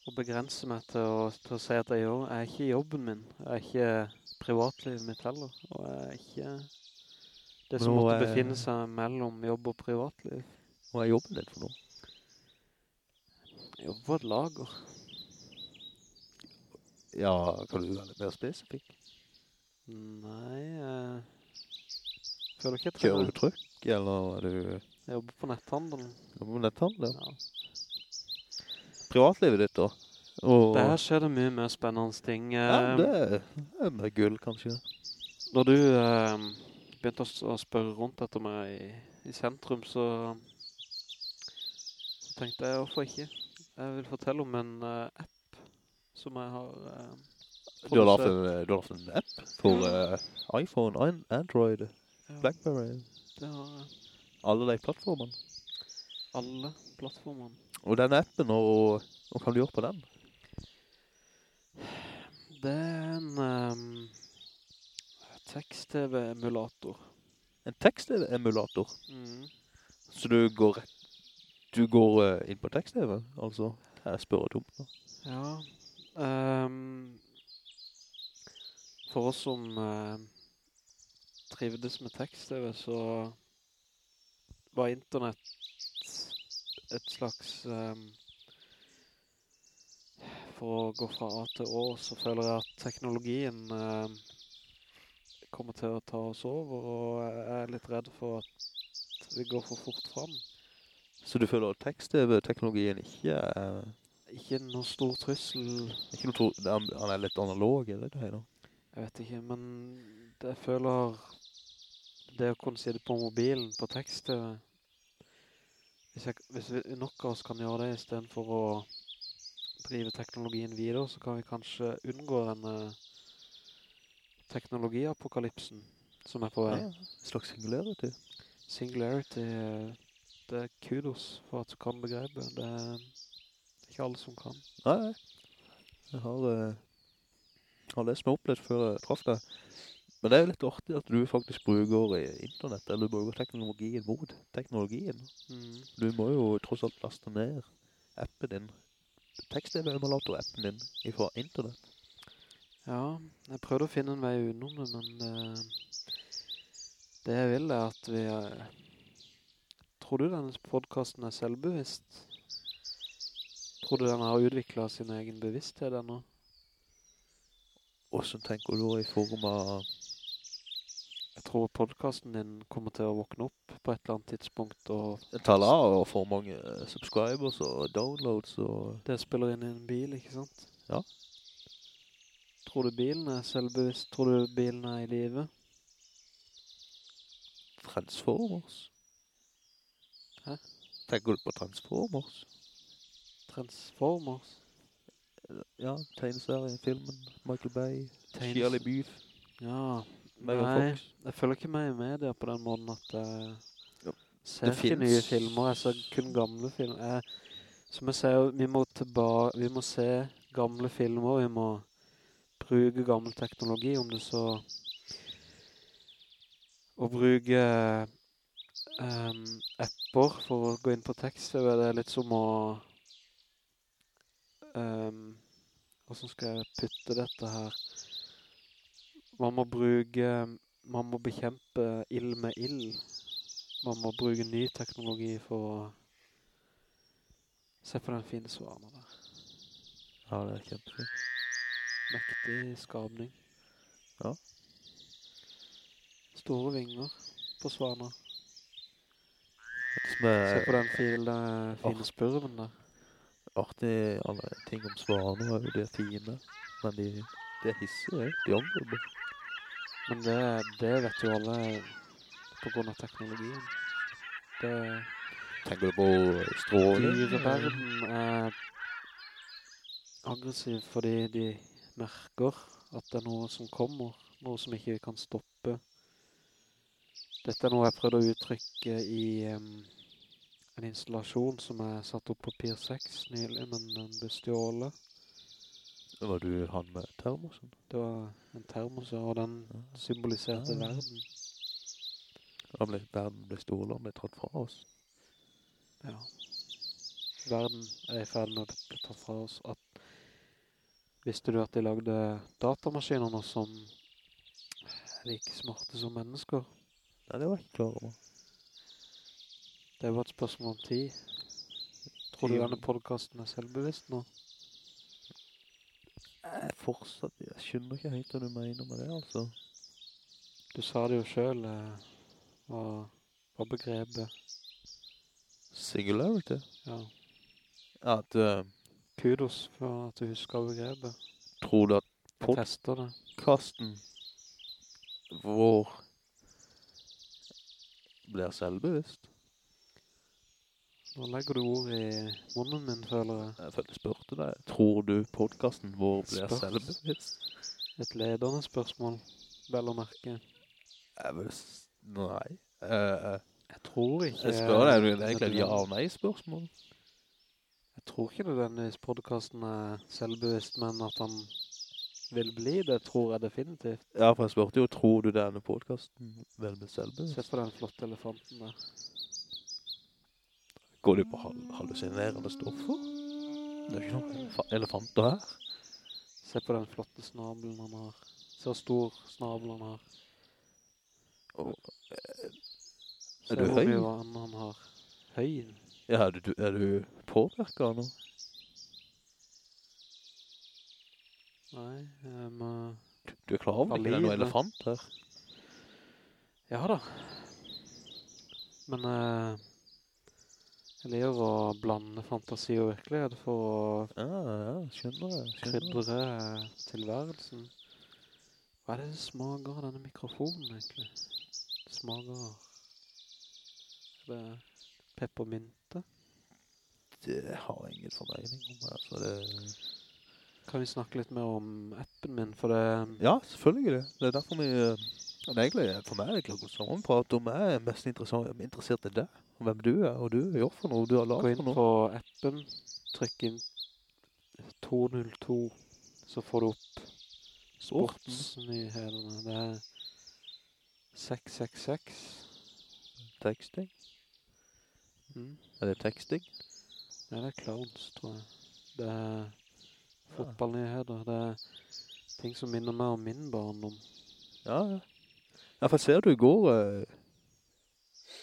å begrense meg til å, til å si at jeg gjør. Jeg er ikke jobben min. Jeg er ikke privatlivet mitt heller. Og jeg er ikke det som måtte er- befinne seg mellom jobb og privatliv. Hva er jobben din for noe? Jeg jobber på et lager. Ja, kan du være litt mer spesifikk? Nei, jeg ikke jeg Kjører du trykk, eller er du Jeg jobber på netthandelen. jobber på netthandel? Ja. Privatlivet ditt da? Og, Der skjer det mye mer spennende ting. ja, Eh, det er med gull kanskje. Når du eh, begynte å, spørre rundt etter meg i, i sentrum, så, så tenkte jeg, hvorfor ikke? Jeg vil fortelle om en uh, app som jeg har Uh, Du har lagt en, lagt en app for uh, iPhone, Android, Ja, Blackberry, det har jeg. alle de plattformene. alle plattformene. Og den appen, og hva kan du gjøre på den? Det er en um, tekst-tv-emulator. En tekst-tv-emulator? Mm. Så du går du går uh, inn på tekst-tv, altså. Jeg spør tomt nå. Ja. Um, for oss som eh, trivdes med tekst-tv, så var internett et slags Um, For å gå fra A til Å, så føler jeg at teknologien ehm, kommer til å ta oss over, og jeg er litt redd for at vi går for fort fram. Så du føler at tekst-tv-teknologien ikke er, Ikke noe stor trussel ikke noe tro, han er litt analog, eller det her da? Jeg vet ikke, men jeg føler det å kunne si det på mobilen på tekst-TV hvis, jeg, hvis vi, nok av oss kan gjøre det i stedet for å drive teknologien videre, så kan vi kanskje unngå denne teknologiapokalypsen som er på vei. Ja, slags singularity. Singularity, det er kudos for at du kan begrepe. Det er ikke alle som kan. Nei, nei. Jeg har, eh, har lest meg opp litt før jeg traff deg. Men det er jo litt artig at du faktisk bruker eh, internett, eller du bruker teknologien mot teknologien. Mm. Du må jo tross alt laste ned appen din, tekst-emulator-appen din, fra internett. Ja, jeg prøvde å finne en vei utenom det, men det, det jeg vil er at vi er, Tror du denne podcasten er selvbevisst? Tror du den har utviklet sin egen bevissthet ennå? Hvordan tenker du i form av... Jeg tror podcasten din kommer til å våkne opp på et eller annet tidspunkt, og taler av og for mange eh, subscribers og downloads og... det spiller inn i en bil, ikke sant? Ja. Tror du bilen er selvbevisst? Tror du bilen er i live? Transformers. Hæ? Tenker du på Transformers? Transformers? Ja, tegneserien, filmen, Michael Bay, Shirley Beef. Ja, nei, jeg følger ikke med i media på den måten at jeg Ja, ser det ikke nye filmer, jeg ser kun gamle filmer. Som jeg sier, vi må vi må se gamle filmer, vi må bruke gammel teknologi, om det så å bruke um, apper for å gå inn på tekst-TV, det er litt som å Um, hvordan skal jeg putte dette her? Man må bruke, man må bekjempe ild med ild. Man må bruke ny teknologi for å se på den fine svana der. Ja, det er kjempefint. Mektig skabning. Ja. Store vinger på svana. Se på den fine, fine art, spurven der. artig alle ting om svaner er jo det fine, men de, de er hissige, de angriper. Men det, det vet jo alle på grunn av teknologien. Det Tenker du på stråling? Dyreverden er aggressiv fordi de merker at det er noe som kommer, noe som ikke vi kan stoppe. Dette er noe jeg prøvde å uttrykke i um, en installasjon som er satt opp på Pier 6 nylig, men den ble stjålet. Var du han med termosen? Det var en termos, og den symboliserte ja. verden. Ble, verden ble stålet, og ble tatt fra oss. Ja. Verden er i ferd med å bli tatt fra oss. At, visste du at de lagde datamaskiner nå som er like smarte som mennesker? Nei, det var jeg ikke klar over. Det var et spørsmål om tid. Tror du denne podcasten er selvbevisst nå? Fortsatt, jeg skjønner ikke helt hva du mener med det, altså. Du sa det jo selv, eh, hva, hva begrepet, Singularity? ja. At, uh, Kudos for at du husker begrepet. tror du at podcasten vår blir selvbevisst. Nå legger du ord i munnen min, føler jeg. Jeg følte spørte deg, tror du podcasten vår blir Spørs. selvbevisst? Et ledende spørsmål, vel å merke. Jeg vil, nei. Uh, Jeg tror ikke... jeg spør deg, det er egentlig et ja og nei spørsmål. Jeg tror ikke nødvendigvis podcasten er selvbevisst, men at han vil bli det, tror jeg definitivt. Ja, for jeg spurte jo, tror du denne podcasten vel blir Se selvbevisst? på den flotte elefanten der. Går du på hal hallusinerende stoffer? Det er ikke noen elefanter her. Se på den flotte snabelen han har. Se hvor stor snabelen han har. Og, Se du hvor høy? mye vann han har. Høy? ja, er du, er du påvirket nå? Nei, jeg må... Du, du er klar over det? det er noen elefant her? Ja da. Men eh, jeg liker å blande fantasi og virkelighet for å Ja, ja, skjønner jeg. Skjønner krydre eh, tilværelsen. Hva er det som smaker av denne mikrofonen egentlig? Det smaker... Er det peppermynte? Det har jeg ingen formening om, altså det... Kan vi snakke litt mer om appen min, for det... Ja, selvfølgelig. Det er derfor vi... Men egentlig, for meg er det ikke noe sånn prat om jeg er mest er interessert i deg. og Hvem du er, og du gjør for noe, du har Gå laget noe. for noe. på appen, trykk inn 202, så får du opp sportsnyhetene. Det er 666. Teksting. Mm. Er det teksting? Nei, det er clowns, tror jeg. Det er fotballnyheter. Det er ting som minner meg om min barndom. Ja, ja. Ja, for ser du i går... eh,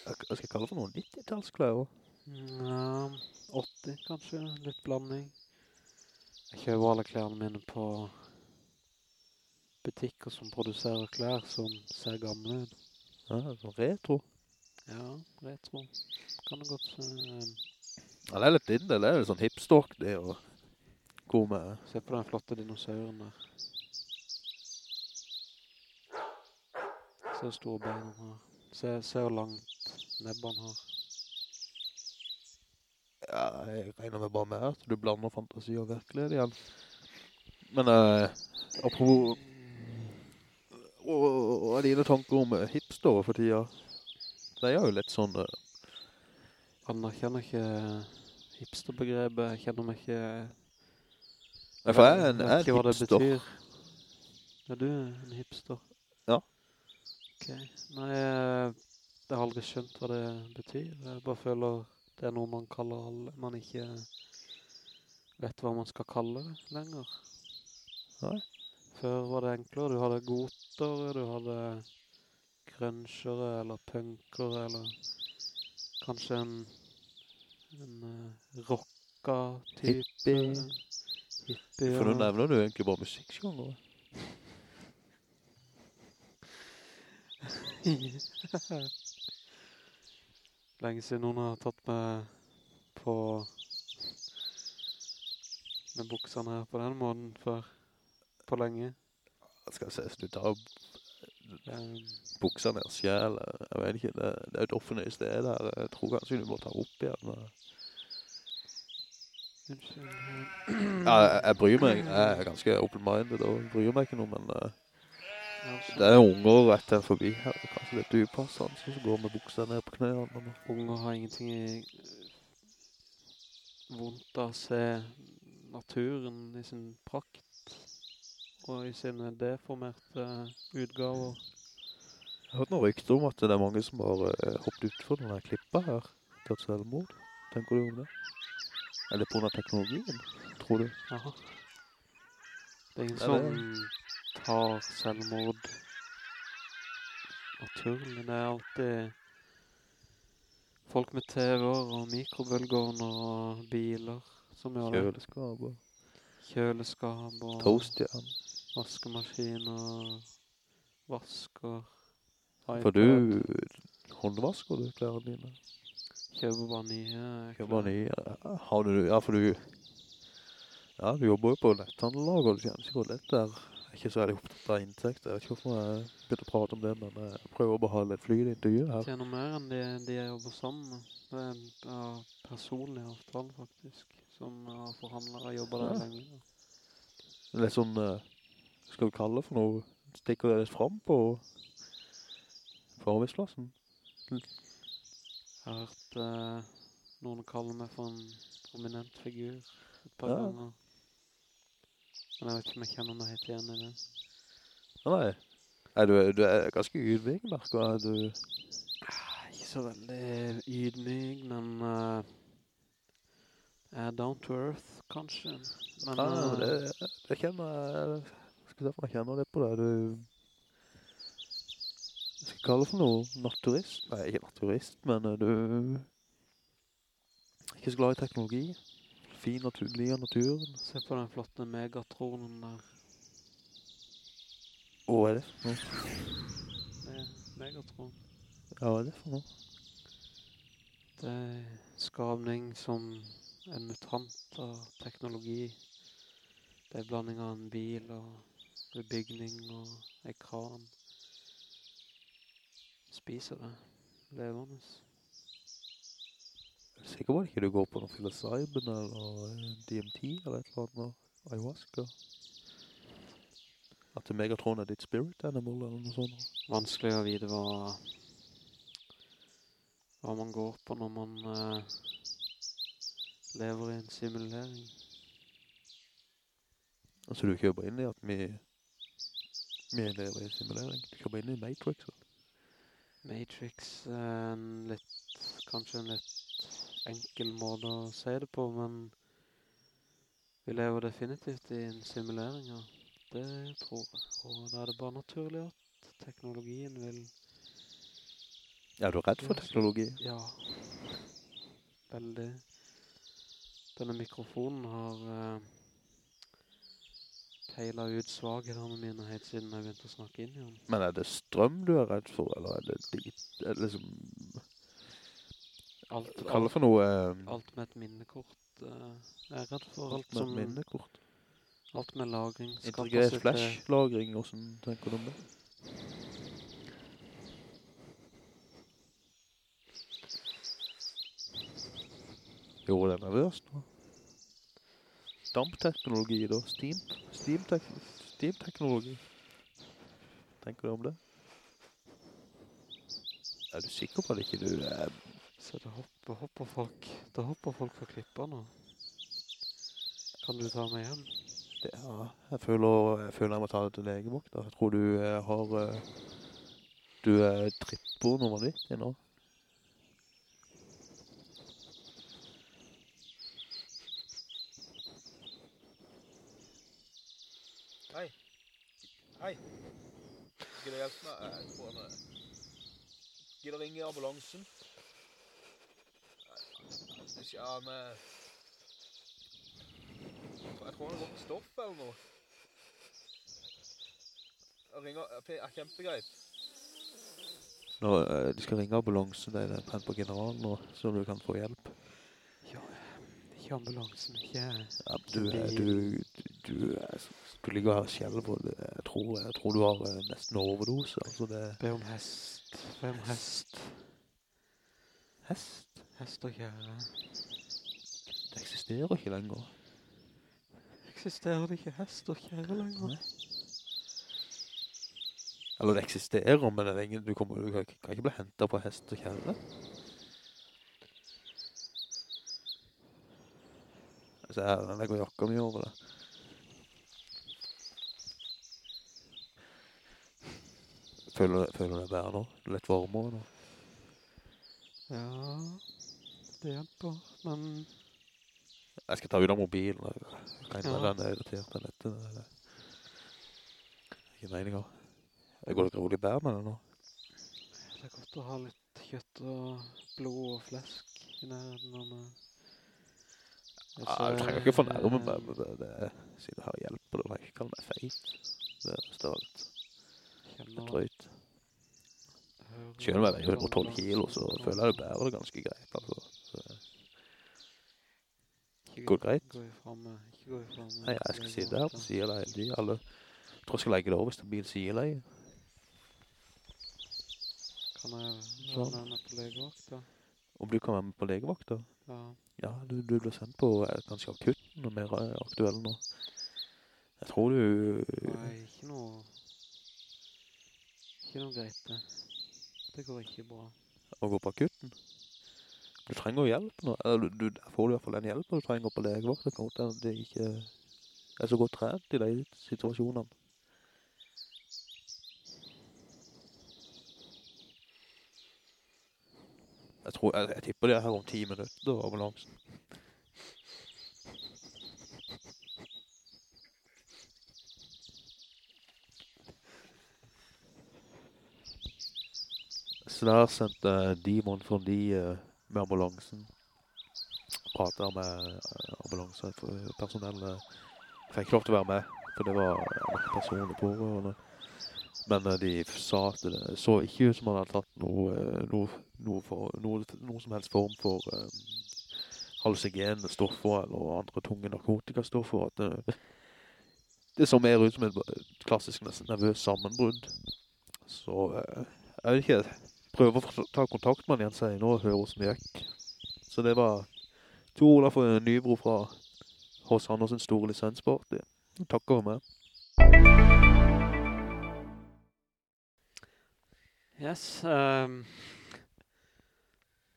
Hva hva skal jeg kalle det for noen 90-tallsklær? Ja, 80 kanskje, litt blanding. Jeg kjøper alle klærne mine på butikker som produserer klær som ser gamle ut. Ja, sånn retro. Ja, retro. Kan det godt se. eh, Ja, det er litt din det er litt sånn hipstalk det å gå med... Se på den flotte dinosauren der. Se hvor store bein han har. Se, se hvor langt nebbene har. Ja, jeg regner med bare med så du blander fantasi og virkelighet igjen. Men, eh, apropos... Hva er dine tanker om eh, hipster for tida? Det er jo litt sånn... eh, Anerkjenner ikke hipsterbegrepet. Jeg kjenner meg ikke... Nei, for jeg er en, jeg er en hva det du. Er en hipster? Ja. Ok. Nei, jeg, jeg har aldri skjønt hva det betyr. Jeg bare føler det er noe man kaller alle, man ikke vet hva man skal kalle det lenger. Nei. Før var det enklere. Du hadde gotere, du hadde grønsjere eller punkere, eller kanskje en, en uh, rocka type. Hippie. Hippie. For nå nevner du egentlig bare musikksjanger. Lenge siden noen har tatt meg på med buksene her på den måten før. På lenge. Skal jeg se, hvis du tar Um, buksene her sjæl, jeg vet ikke, det, det er et offentlig sted der, jeg tror kanskje du må ta opp igjen. unnskyld. Ja, jeg, jeg bryr meg, jeg er ganske open-minded og bryr meg ikke noe, men eh, det er unger rett her forbi her, det er kanskje litt upassende, som går med buksa ned på knøene. Unger har ingenting i vondt av å se naturen i sin prakt og i sine deformerte utgaver. jeg har hørt noen rykter om at det er mange som har hoppet ut for denne klippa her, tatt selvmord. Tenker du om det? Eller på grunn av teknologien, tror du? Jaha. Det er ingen Ja, tar selvmord naturlig. Det er alltid folk med TV-er og mikrobølgeovner og biler som gjør det. Kjøleskap og Kjøleskap og toastjern. vaskemaskiner, vasker, For du håndvasker du klærne dine? kjøper bare nye Jobber nye. Har du, ja, for du, ja, du jobber jo på netthandellager, du kjenner sikkert litt der. Er ikke så veldig opptatt av inntekt. Jeg vet ikke hvorfor jeg begynte å prate om det, men jeg prøver å ha et flyt intervju her. Tjener mer enn de, de jeg jobber sammen med. Det er en ja, personlig avtale faktisk, som har forhandlet og jobber der Ja. lenge. da. Litt sånn, uh, skal vi kalle det for noe, stikker det litt frem på, på arbeidsplassen? Jeg har hørt uh, noen kalle meg for en prominent figur et par Ja. ganger. Men jeg vet ikke om jeg kjenner meg helt igjen i det. Nei. Du, er- du er ganske ydmyk, merker jeg. Du, Ikke så veldig ydmyk, men uh, jeg er down to earth, kanskje. Men ja, uh, det, det kjenner jeg, skal jeg kjenner litt på det. Du, jeg skal kalle det for noe naturist. Nei, ikke naturist, men eh, du er ikke så glad i teknologi. Fin natur, lir naturen. se på den flotte Megatronen der. Hva er det for noe? Det er Megatron. Ja, hva er det for noe? Det er skavning skapning som en mutant av teknologi. Det er blanding av en bil og en bygning og en kran. Spiser det. Levende. Er sikker på at ikke du går på noen psilocybin eller eh, DMT eller et eller annet, ayahuasca. At Megatron er ditt spirit animal eller noe sånt. Vanskelig å vite hva, hva man går på når man uh, lever i en simulering. Altså du kjøper inn i at vi, vi lever i en simulering. Du kjøper inn i Matrix. vel? Matrix er en litt, kanskje en litt enkel måte å si det på, men vi lever definitivt i en simulering, ja. Det tror jeg. Og da er det bare naturlig at teknologien vil, Er du redd for teknologi? ja, veldig. Denne mikrofonen har eh, peilet ut svaghetene mine helt siden jeg begynte å snakke inn i den. Men er det strøm du er redd for, eller er det digit... Er det liksom... Alt, Kalle kaller for noe... Uh, alt med et minnekort. Uh, jeg er redd for alt, alt med som... minnekort? Alt med lagring. Integrert flash-lagring, hvordan tenker du om det? Jo, det nervøst nå? Dampteknologi da? Steam? Steam-teknologi? Steam tenker du om det? Er du sikker på at ikke du er... Så det hopper, hopper folk. Det hopper folk fra klipper nå. Kan du ta meg hjem? Ja, jeg føler, jeg føler jeg må ta det til legevakt da. Jeg tror du eh, har... eh, du er tripper nummer 90 nå. Hei. Hei. Skal du hjelpe meg? Er... Skal du ringe ambulansen? Ja, men... Jeg tror han har gått på stoff eller noe. Jeg ringer, er kjempegreit. Nå, eh, de skal ringe ambulansen, det er pent på generalen nå, så du kan få hjelp. Ja, ikke ambulansen, ikke... Ja, du, er- du, du, du, du ligger her selv, og det- jeg tror, jeg tror du har eh, nesten overdose, altså det... Be om hest. Be om hest. Hest? Hest og kjære. Det eksisterer ikke lenger. Eksisterer det ikke hest og kjære lenger? Eller det eksisterer, men det ingen, du, kommer, du kan, ikke- kan ikke bli hentet på hest og kjære. Altså, jeg, jeg legger jakka mi over det. Føler, føler det bedre nå? Litt varmere nå. Ja, det hjelper, men... Jeg skal ta ut av mobilen. Jeg kan Ja. den er irritert av dette. Det er ikke meningen. Jeg går ikke rolig bær med det nå. Det er godt å ha litt kjøtt og blod og flesk i nærheten når man... Ja, du trenger ikke fornærme meg, men det, det er, siden her hjelper det, jeg ikke kalle meg feit. Det er stedet litt drøyt. Kjønner meg jeg veier 112 kilo, så føler jeg det bærer det ganske greit, altså. Går greit? Nei, jeg skal si det her på sideleie hele tiden. Alle tror jeg skal legge det over hvis det blir sideleie. Kan jeg Sånn. være med på legevakt da? Om du kan være med på legevakt da? Ja. Ja, du, du blir sendt på eh, kanskje akutten og mer eh, aktuell nå. Jeg tror du... Nei, ikke noe... Ikke noe greit det. Det går ikke bra. å gå på akutten. Du trenger jo hjelp nå. Eller du, du får du i hvert fall den hjelpen du trenger på legevakt. Det kan det ikke er så godt trent i de situasjonene. Jeg tror, jeg, jeg tipper det er her om ti minutter, ambulansen. Så der sendte Demon Fondi eh, med ambulansen. Pratet med ambulansepersonell. ambulansepersonellet. Fikk lov til å være med, for det var ja, personlig pårørende. Men eh, de sa at det så ikke ut som han hadde tatt noe, eh, noe, noe, for, noe, som helst form for um, halsogene stoffer eller andre tunge narkotikastoffer. At det, det så mer ut som et klassisk nervøs sammenbrudd. Så uh, jeg vet ikke, prøver å ta kontakt med han igjen senere og høre hvordan det gikk. Så det var to Ola for en nybro fra hos Andersen store lisensparty. Takk for meg. Yes. um,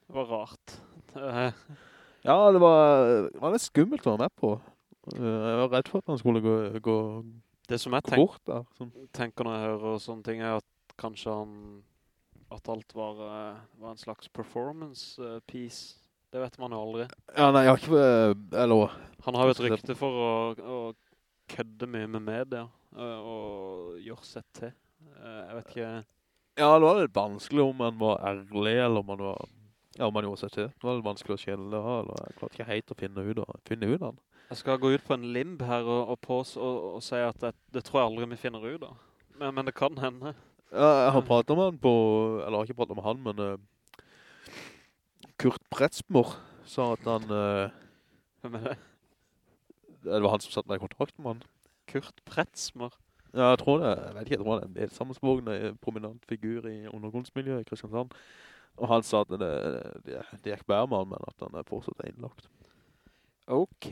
det var rart. Ja, det var, det var litt skummelt å være med på. Eh, Jeg var redd for at han skulle gå, gå, det som jeg tenk, bort der. Sånn. tenker når jeg hører sånne ting, er at kanskje han... At alt var, eh, var en slags performance piece. Det vet man jo aldri. Ja, nei, jeg har ikke... eh, Eller... Han har jo et rykte for å, å kødde mye med media eh, og gjøre seg til. Jeg vet ikke... Ja, det var litt vanskelig om han var ærlig, eller om han var... Ja, om han gjorde seg til. Det var litt vanskelig å skjelle, eller jeg klarte ikke helt å finne ut av, finne ut han. Jeg skal gå ut på en limb her og, og, pås, og, og si at det, det tror jeg aldri vi finner ut da. Men, men det kan hende. Jeg har pratet med han på... Eller har ikke pratet med han, men... uh, Kurt Pretzmer sa at han... Uh, Hvem er det? det var han som satt meg i kontakt med han. Kurt Pretzmer. Ja, jeg tror det, jeg vet ikke, jeg tror han er en sammensvågende prominent figur i undergrunnsmiljøet i Kristiansand. Og han sa at det, det, det gikk bære med han, men at han er fortsatt innlagt. Ok.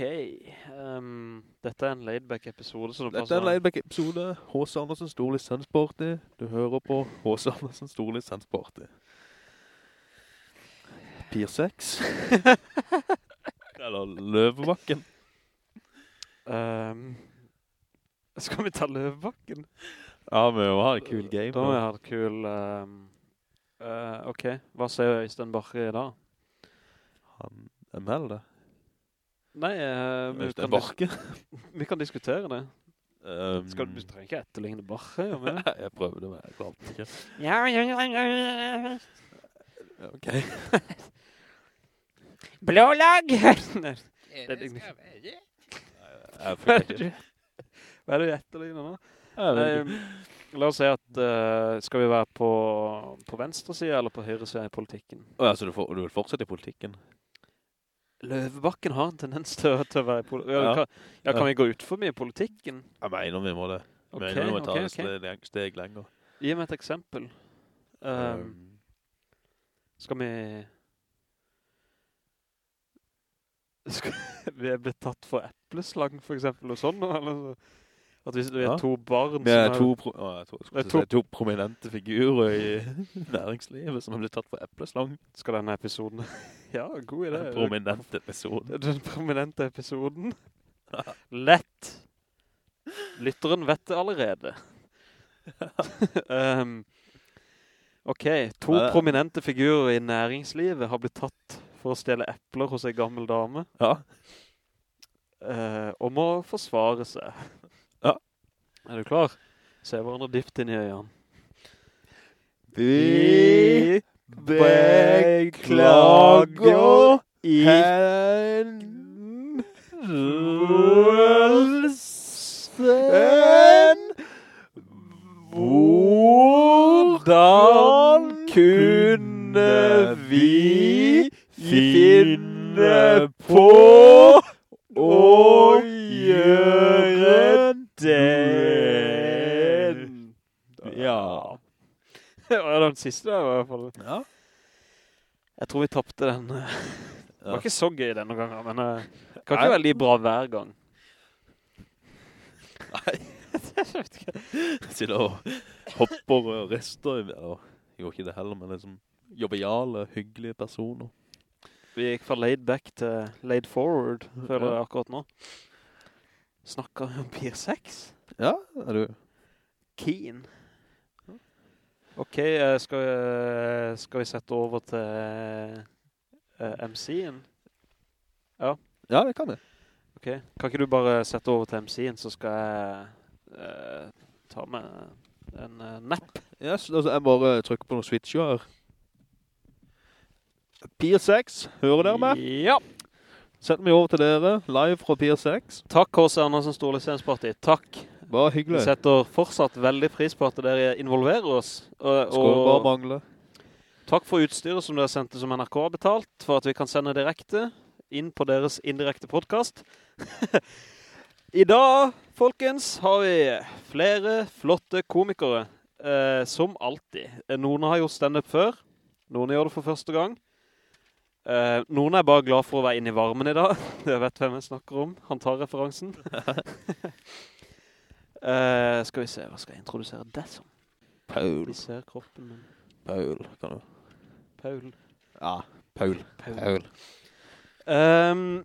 Um, dette er en laidback episode. Dette er en laidback-episode. H.C. Andersen stor lisensparty. Du hører på H.C. Andersen stor lisensparty. Pier 6. Eller Løvebakken. Um, skal vi ta Løvebakken? Ja, vi må ha en kul game. Da må vi ha en kul... Um, uh, ok, hva sier Øystein Barre i dag? Han er med det. Nei, uh, vi, kan Barke. vi kan diskutere det. Um, Skal du trenger ikke etterligne barke det? jeg prøvde, men jeg klarte ikke. Ja, ja, ja, ja. Ok. Blå lag! Nei, Er det det skal skal? Jeg fikk ikke. Hva er det du etterligner nå? Jeg. Nei, la oss si at uh, skal vi være på, på venstre side eller på høyre side i politikken? Åja, ja, så du, for, du vil fortsette i politikken? Løvebakken har en tendens til, til å være. Ja, Ja. kan, ja, kan vi gå ut for mye i politikken? Jeg mener vi må det. Jeg mener vi må ta okay, et steg, lenger. Gi meg et eksempel. Um, skal vi... Skal vi er blitt tatt for epleslang, for eksempel, og sånn, eller så? At hvis vi er to barn vi er to, pro å, Det er to- si to prominente figurer i næringslivet som har blitt tatt for epleslang. Skal denne episoden... ja, god idé. Den prominente episoden. Den prominente episoden. Lett. Lytteren vet det allerede. um, ok, to Men... prominente figurer i næringslivet har blitt tatt for å stjele epler hos en gammel dame, Ja. Uh, og må forsvare seg. Er du klar? Se hverandre dypt inn i øynene. Vi beklager hendelsen. Hvordan kunne vi finne på ja, den siste der i hvert fall. Ja. Jeg tror vi tappte den. Det var ikke så gøy denne gangen, men eh, det kan ikke veldig bra hver gang. Nei. Sitter og hopper og rister. Eller, gjorde ikke det heller, men liksom joviale, hyggelige personer. Vi gikk fra laid back til laid forward, føler jeg akkurat nå. Snakker vi om Pier 6? Ja, er du... Keen. Ok, eh, skal, vi- skal vi sette over til eh, MC-en? Ja, det kan vi. Ok, kan ikke du bare sette over til MC-en, så skal jeg eh, ta med en uh, napp. Yes, altså jeg bare trykker på noen switcher her. Pier 6, hører dere meg? Ja. Sett meg over til dere, live fra Pier 6. Takk, H.C. Andersen Storlisensparti. Takk. Bare hyggelig. Vi setter fortsatt veldig pris på at dere involverer oss. Og, Skal bare mangle. takk for utstyret som dere sendte som NRK har betalt, for at vi kan sende direkte inn på deres indirekte podcast. I dag, folkens, har vi flere flotte komikere, eh, som alltid. Eh, Noen har gjort stand-up før, noen gjør det for første gang. Eh, noen er bare glad for å være inne i varmen i dag. Jeg vet hvem jeg snakker om. Han tar referansen. Eh, skal vi se, hva skal jeg introdusere det som? Paul. Vi ser kroppen min. Paul, kan du... Paul. Ja, Paul. Paul. Ehm,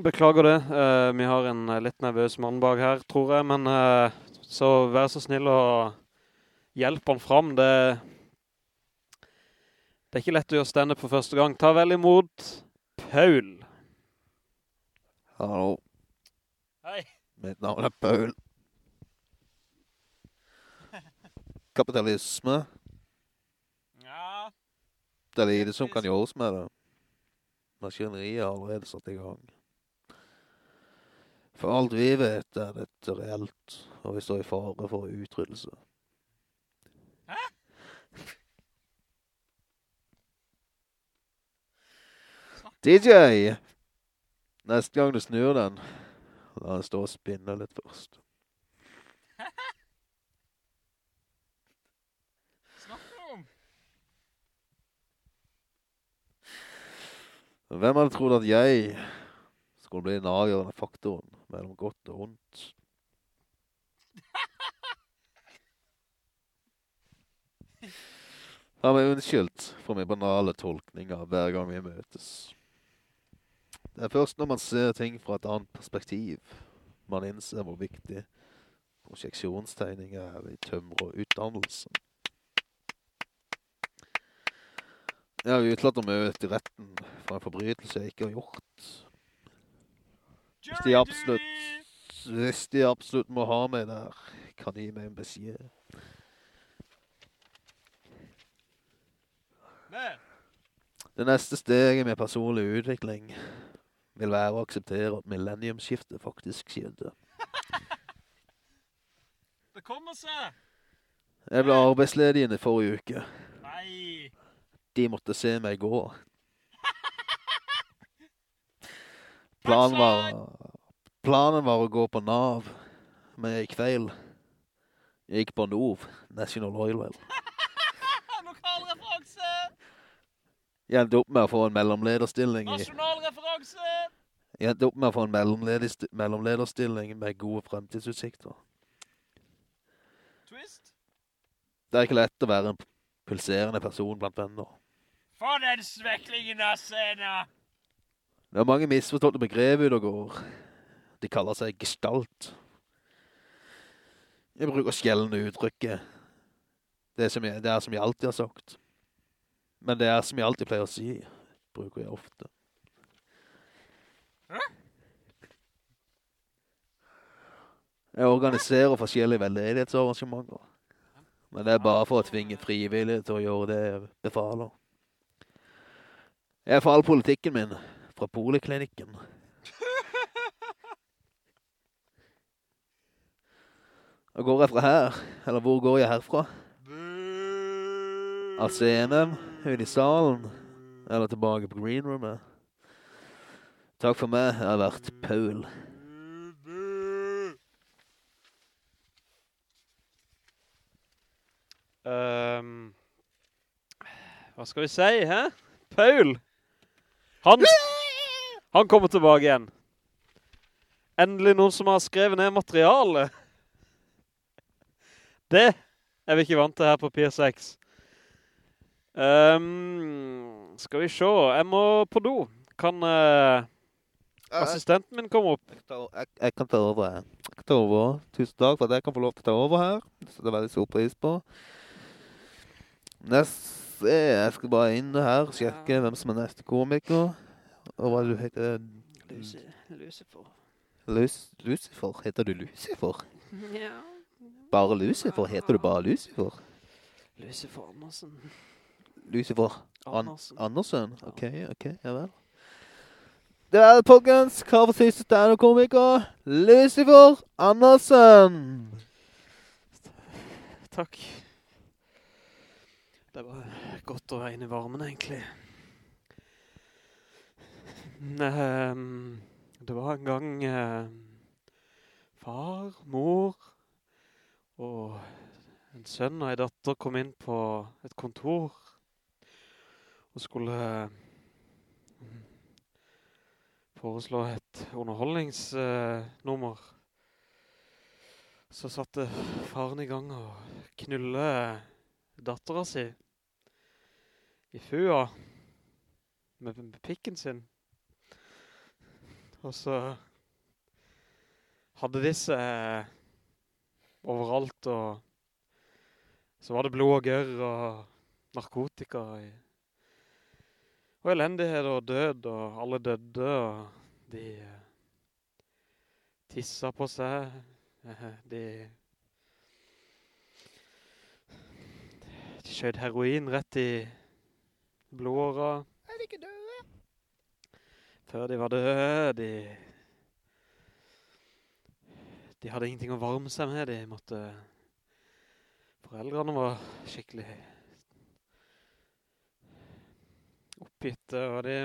beklager det. Uh, vi har en eh, litt nervøs mann bak her, tror jeg, men uh, så vær så snill og hjelp han fram. Det, det er ikke lett å gjøre stand-up for første gang. Ta vel imot Paul. Hallo, Hei. mitt navn er Paul. Kapitalisme. Ja. Det er lite som kan gjøres med det. Maskineriet har allerede satt i gang. For alt vi vet er dette reelt, og vi står i fare for utryddelse. DJ! Neste gang du snur den, la den stå og spinne litt først. Hvem hadde trodd at jeg skulle bli den avgjørende faktoren mellom godt og ondt? La meg unnskyldt for min banale tolkning av hver gang vi møtes. Det er først når man ser ting fra et annet perspektiv, man innser hvor viktig prosjeksjonstegning er i tømmer og utdannelse. Jeg har utlatt å møte i retten for en forbrytelse jeg ikke har gjort. Hvis de absolutt, hvis de absolutt må ha meg der, kan de gi meg en beskjed. Det neste steget med personlig utvikling vil være å akseptere at millenniumsskiftet faktisk skjedde. Det kommer seg. Jeg ble arbeidsledig i forrige uke. De måtte se meg gå. Planen var, planen var å gå på NAV, men jeg gikk feil. Jeg gikk på NOV, National Oil Well. Lokal referanse. Jeg endte opp med å få en mellomlederstilling Nasjonal referanse. jeg endte opp med å få en mellomlederstilling med gode fremtidsutsikter. Twist. Det er ikke lett å være en pulserende person blant venner. For den sveklingen av scenen. Det er mange misforståtte begrep ute og går. De kaller seg gestalt. Jeg bruker skjellende uttrykket. Det er, som jeg, det er som jeg alltid har sagt. Men det er som jeg alltid pleier å si, bruker jeg ofte. Jeg organiserer forskjellige veldedighetsarrangementer. Men det er bare for å tvinge frivillige til å gjøre det jeg befaler. Jeg får all politikken min fra poliklinikken. Og går jeg fra her? Eller hvor går jeg herfra? Av scenen, ut i salen, eller tilbake på greenroomet? Takk for meg, jeg har vært Paul. Um, hva skal vi si, hæ? Paul! Han, han kommer tilbake igjen. Endelig noen som har skrevet ned materiale. Det er vi ikke vant til her på Pier 6. Um, skal vi se, jeg må på do. Kan uh, assistenten min komme opp? Jeg, jeg, kan ta over. jeg. Jeg kan ta over. Tusen takk for at jeg kan få lov til å ta over her. Så det er veldig stor pris på. Neste, jeg skal bare inn her, og sjekke hvem som er neste komiker. Og hva du heter Lucifer. Lus, Lucifer? Heter du Lucifer? Ja, Bare Lucifer? Heter du bare Lucifer? Lucifer Andersen. Lucifer An Andersen. Andersen? Ok, ok, ja vel. Det er det, folkens. Hva for siste stand-up-komiker? Lucifer Andersen. Takk. Det var godt å være inne i varmen, egentlig. Ehm, det var en gang eh, far, mor og en sønn og en datter kom inn på et kontor og skulle eh, foreslå et underholdningsnummer. Så satte faren i gang og knulle datteren sin i fua med, med pikken sin. Og så hadde disse eh, overalt, og så var det blod og gørr og narkotika i, og elendighet og død, og alle døde, og de eh, tissa på seg, de de skjøt heroin rett i blodåra. Er de ikke døde? Før de var døde, de... De hadde ingenting å varme seg med, de måtte... Foreldrene var skikkelig oppgitte, og de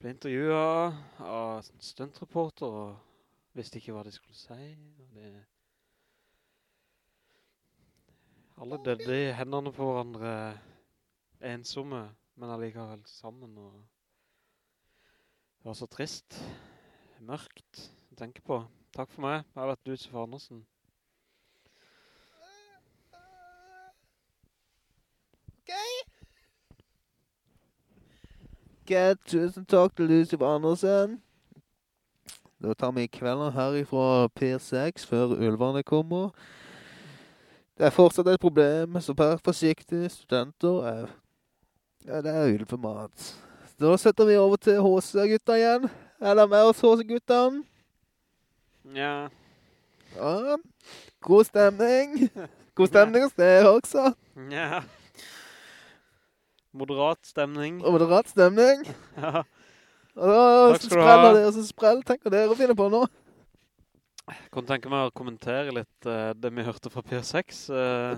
ble intervjuet av stuntreporter, og visste ikke hva de skulle si, og de... Alle døde i hendene på hverandre, ensomme, men allikevel sammen, og det var så trist, mørkt å tenke på. Takk for meg, jeg har vært Lucifer Andersen. Ok, tusen takk til Lucifer Andersen. Da tar vi kvelden herifra P6 før ulverne kommer. Det er fortsatt et problem, så vær forsiktig, studenter. Er, ja, det er ulvemat. Da setter vi over til HC-gutta igjen. Er det med oss, HC-gutta? Ja, Ja, god stemning. God stemning hos dere også. ja. Moderat stemning. Og moderat stemning. Ja. Og da Takk skal du ha. dere, så sprell tenker dere å finne på nå. Jeg kan tenke meg å kommentere litt uh, det vi hørte fra Pier 6. eh.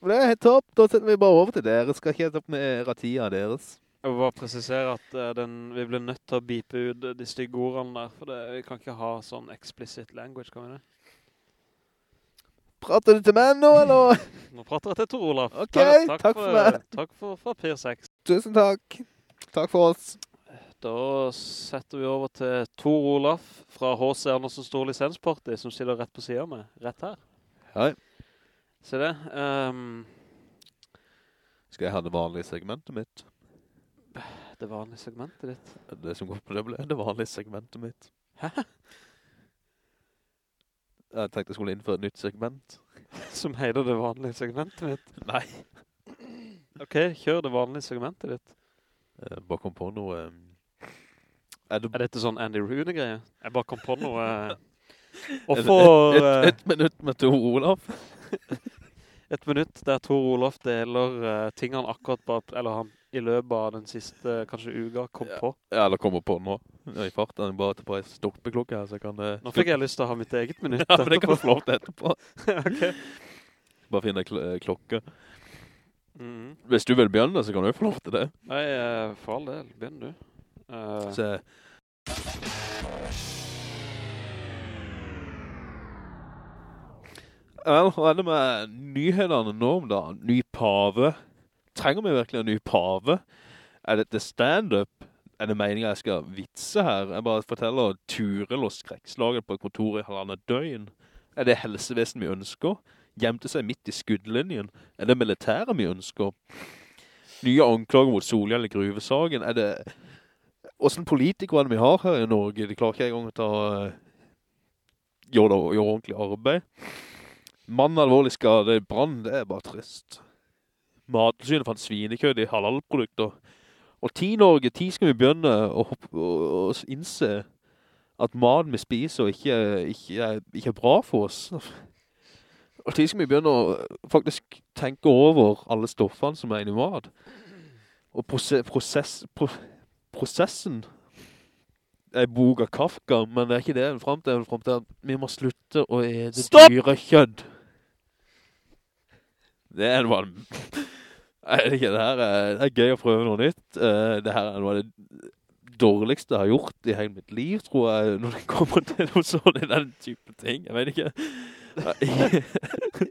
Det er helt topp. Da setter vi bare over til dere. Skal ikke helt opp med ratia deres. Jeg vil bare presisere at eh, den, vi blir nødt til å bipe ut de stygge ordene der, for det, vi kan ikke ha sånn explicit language, kan vi det? Prater du til meg nå, eller? Nå prater jeg til Tor Olav. Ok, takk for meg. Takk for, for Pier 6. Tusen takk. Takk for oss. Da setter vi over til Tor Olav fra H.C. Andersen Stor Lisensparty, som stiller rett på siden meg, rett her. Hei. Se det. Um, Skal jeg ha det vanlige segmentet mitt? det vanlige segmentet ditt. Det som går på det ble det vanlige segmentet mitt. Hæ? Jeg tenkte jeg skulle innføre et nytt segment. Som heter det vanlige segmentet mitt. Nei. Ok, kjør det vanlige segmentet ditt. Jeg bare kom på noe... Er det Er dette sånn Andy Rooney-greie? Jeg bare kom på noe... eh, Og et, for et, eh, et, et minutt med to, Olaf? et minutt der Tor Olof deler eh, tingene akkurat bare, eller han i løpet av den siste, kanskje uka, kom Ja. på. Ja, eller kommer på nå. I farten, bare til på en stoppeklokke her, så jeg kan... Uh, Nå fikk jeg lyst til å ha mitt eget minutt Ja, men det kan du få lov til etterpå. ok. Bare finne kl klokke. klokke. -hmm. Hvis du vil begynne, så kan du få lov til det. Nei, uh, for all del, begynn du. Uh, Så... Vel, hva er det med nyhetene nå om da? Ny pave. trenger vi virkelig en ny pave? Er dette stand-up? Er det meningen jeg skal vitse her? Jeg bare forteller Turel og skrekslaget på et kontor i halvandet døgn. Er det helsevesen vi ønsker? Gjemte seg midt i skuddlinjen? Er det militæret vi ønsker? Nye anklager mot Solhjell i gruvesagen? Er det... Hvordan politikere er vi har her i Norge? De klarer ikke engang å ta... Gjør, det, gjøre ordentlig arbeid. Mann alvorlig skade i brann, det er bare trist. Matsynet fant svinekød i halalprodukter. Og ti Norge, ti skal vi begynne å, å, å innse at maten vi spiser ikke, ikke, er, ikke er bra for oss. Og ti skal vi begynne å faktisk tenke over alle stoffene som er inne i mat. Og prose, prosess, pro, prosessen er bok av Kafka, men det er ikke det en frem til. Jeg frem til at vi må slutte å ete dyrekjødd. Det er noe Jeg vet ikke, det her er, det er gøy å prøve noe nytt. Eh, det her er noe av det dårligste jeg har gjort i hele mitt liv, tror jeg, når det kommer til noe sånn i den type ting. Jeg vet ikke.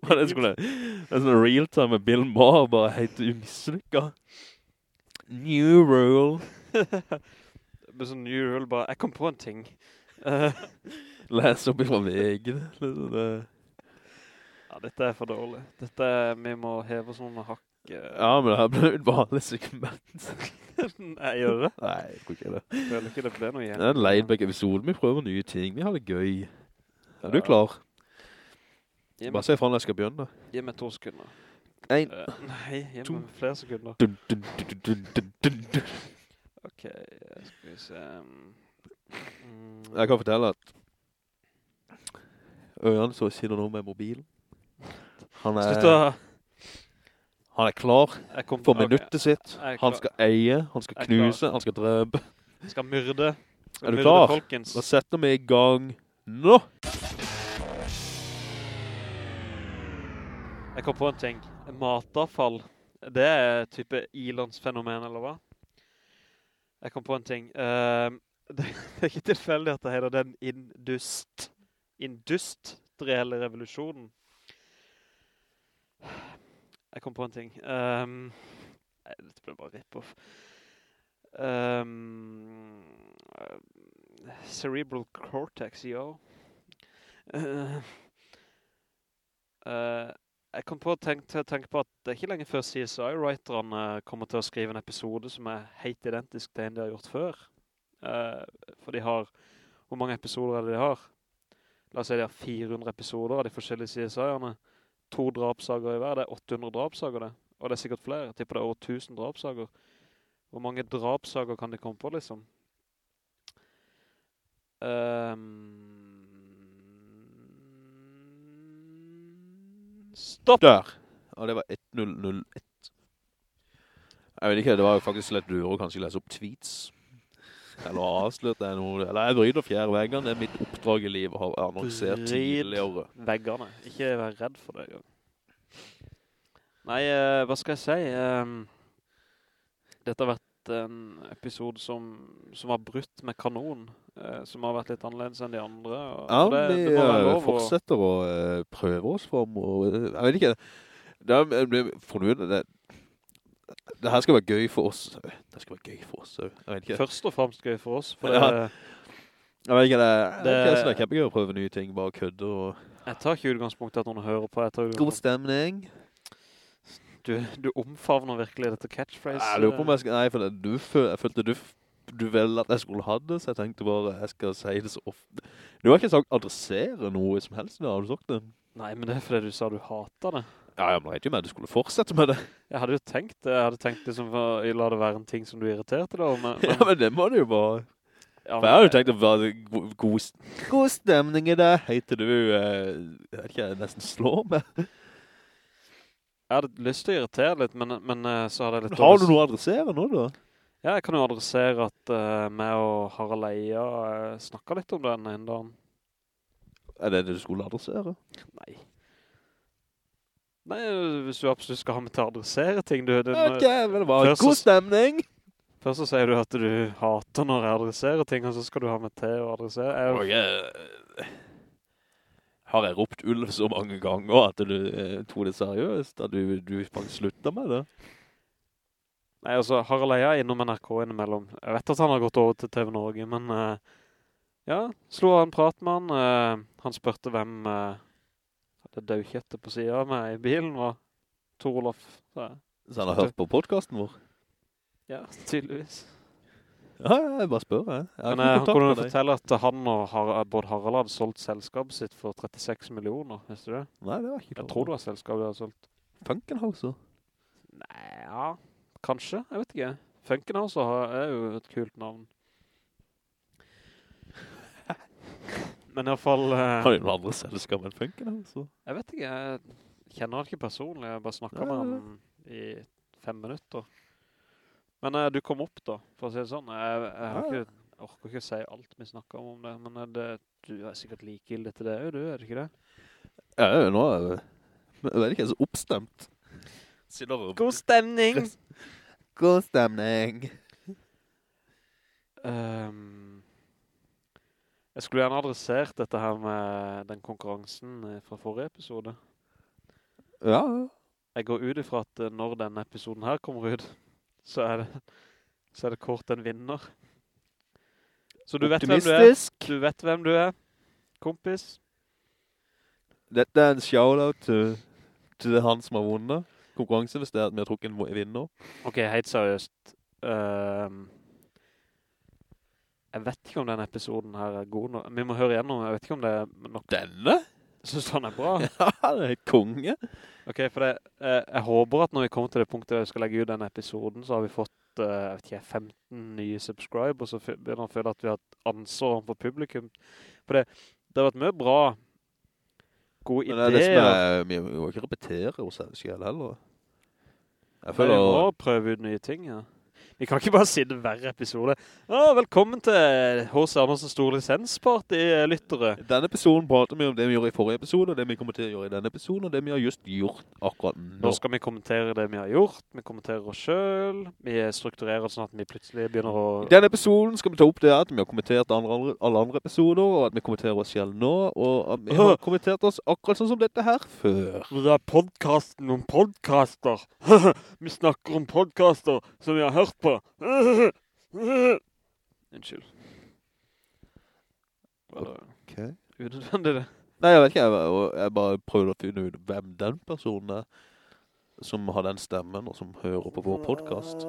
Hva det skulle... Det er sånn real time med Bill Maher, bare helt mislykket. New rule. Med sånn new rule, bare, jeg kom på en ting. Eh, Les opp ifra VG. Liksom det. Ja, dette er for dårlig. Dette er, vi må heve sånn hakk. eh. Ja, men det her ble en vanlig segment. jeg gjør det. Nei, jeg tror ikke det. Føler ikke det ble noe igjen. Det er en leidbæk-episode. Vi prøver nye ting. Vi har det gøy. Er du klar? Med, Bare se fra når jeg skal begynne. gi meg to sekunder. En, Eh, nei, gi meg flere sekunder. dun, dun, dun. Ok, eh, skal vi se. Mm, Jeg kan fortelle at Ørjan så sitter nå med mobilen. Han er, han er klar kom, for minuttet minuttet sitt. Han skal eie, han skal knuse, han skal drøbe. Han Skal myrde. Skal Er du klar? Folkens. Da setter vi i gang nå. Jeg kom på en ting. Matavfall. Det er type type ilandsfenomen, eller hva? Jeg kom på en ting. Uh, det, det er ikke tilfeldig at det heter den indust, industrielle revolusjonen. Jeg kom på en ting. Um, dette ble bare rip-off. Um, eh, cerebral cortex, yo. Uh, uh, jeg kom på å tenke, tenke på at det er ikke lenge før CSI-writerne kommer til å skrive en episode som er helt identisk til en de har gjort før. Uh, for de har, hvor mange episoder er det de har? La oss si de har 400 episoder av de forskjellige CSI-erne. To drapsager i hver, det er 800 drapsager det. Og det er sikkert flere, jeg det er over 1000 drapsager. Hvor mange drapsager kan de komme på, liksom? Um, stopp! Der. Og det var 1001. Jeg vet ikke, det var jo faktisk litt lure å kanskje lese opp tweets. Eller avslørt det noe. Eller jeg bryter fjerde veggene. Det er mitt oppdrag i livet å ha annonsert Bryt. tidligere. veggene. Ikke vær redd for det. Nei, eh, hva skal jeg si? Ehm, dette har vært en episode som, som har brutt med kanon. eh, som har vært litt annerledes enn de andre. Ja, det, vi det være eh, fortsetter å prøve oss frem, og jeg vet ikke, det jeg det, det her skal være gøy for oss. Det skal være gøy for oss. Først og fremst gøy for oss. For Ja. Jeg vet ikke, det, det, Det- det, er kjempegøy å prøve nye ting, bare kødde og... jeg tar ikke utgangspunktet at noen hører på. God stemning. Du, du omfavner virkelig dette catchphrase. Jeg lurer på om jeg skal, nei, for det, du, jeg følte du, du ville at jeg skulle ha det, så jeg tenkte bare, jeg skal si det så ofte. Du har ikke sagt adressere noe som helst, da, har du sagt det? Nei, men det er fordi du sa du hater det. Ja, jeg vet jo med at du skulle fortsette med det. Jeg hadde jo tenkt det. Jeg hadde tenkt liksom, for, la det være en ting som du irriterte deg. Men, Ja, men det må du jo bare... ja, For jeg hadde jo tenkt å være god, god, god stemning i det. Heter du, eh, jeg vet ikke, nesten slå med. Jeg hadde lyst til å irritere litt, men, men eh, så hadde jeg litt... Har du noe å adressere nå da? Ja, jeg kan jo adressere at uh, meg og Harald Eia uh, snakket litt om den en dag. Er det det du skulle adressere? Nei. Nei, hvis du absolutt skal ha med til å adressere ting, du... den, Ok, men det var Først god stemning. Først så sier du at du hater når jeg adresserer ting, og så skal du ha med til å adressere. Jeg, jeg, har jeg ropt ulv så mange ganger at du eh, tog det seriøst? At du, du faktisk slutta med det? Nei, altså, Harald Eia er innom NRK innimellom. Jeg vet at han har gått over til TV Norge, men eh, ja, slo han prat med han. eh, han spørte hvem uh, det dødkjøttet på siden av meg i bilen var. Tor Olof, sa. Så han har hørt på podcasten vår. Ja, tydeligvis. Ja, ja, jeg bare spør, jeg. jeg Men eh, han kunne fortelle at han og Har Bård Harald hadde solgt selskapet sitt for 36 millioner, visste du det? Nei, det var ikke Jeg tror det var selskapet de hadde solgt. Funkenhauser. Nei, ja, kanskje, jeg vet ikke. Funkenhauser er jo et kult navn. Men i hvert fall, Uh, Har du noen andre selskap enn altså? jeg vet ikke, jeg kjenner han ikke personlig, jeg bare snakket med Ja, ja. han i fem minutter. Men uh, du kom opp da, for å si det sånn. Jeg, jeg, ikke, jeg orker ikke å si alt vi snakker om om det, men eh, det, du er sikkert likegyldig til det, er du, er det ikke det? Ja, nå er jeg, jeg vet ikke, jeg er så oppstemt. God stemning! God stemning. Ehm, jeg skulle gjerne adressert dette her med den konkurransen eh, fra forrige episode. Ja, ja. Jeg går ut ifra at eh, når denne episoden her kommer ut, så er det, så er det kort en vinner. Så du vet hvem du er. Du vet hvem du er, kompis. Dette er en shoutout til, til han som har vunnet konkurransen, hvis det er at vi har trukket en vinner. Ok, helt seriøst. Ehm, jeg vet ikke om denne episoden her er god nok. Vi må høre igjennom, jeg vet ikke om det er nok. Denne? Synes du han er bra? Ja, det er konge. Ok, for det, eh, jeg håper at når vi kommer til det punktet jeg skal legge ut denne episoden, så har vi fått, eh, jeg vet ikke, 15 nye subscribe, og så begynner jeg å føle at vi har et ansvar for publikum. For det, det har vært mye bra, gode ideer. Men det er det som er, vi må ikke repetere oss selv heller. Jeg Nei, vi bra å prøve ut nye ting, ja. Vi kan ikke bare si det hver episode. Ja, velkommen til H.C. Andersen Stor Lisensparty, lyttere. Denne episoden prater vi om det vi gjorde i forrige episode, og det vi kommer til å gjøre i denne episoden, og det vi har just gjort akkurat nå. Nå skal vi kommentere det vi har gjort. Vi kommenterer oss selv. Vi strukturerer sånn at vi plutselig begynner å... I denne episoden skal vi ta opp det at vi har kommentert andre, alle andre episoder, og at vi kommenterer oss selv nå, og at vi har kommentert oss akkurat sånn som dette her før. Det er podcasten om podcaster. vi snakker om podcaster som vi har hørt på. Unnskyld. Var det Ok. unødvendig det? Nei, jeg vet ikke, jeg, jeg bare prøvde å finne ut hvem den personen er, som har den stemmen, og som hører på vår podcast.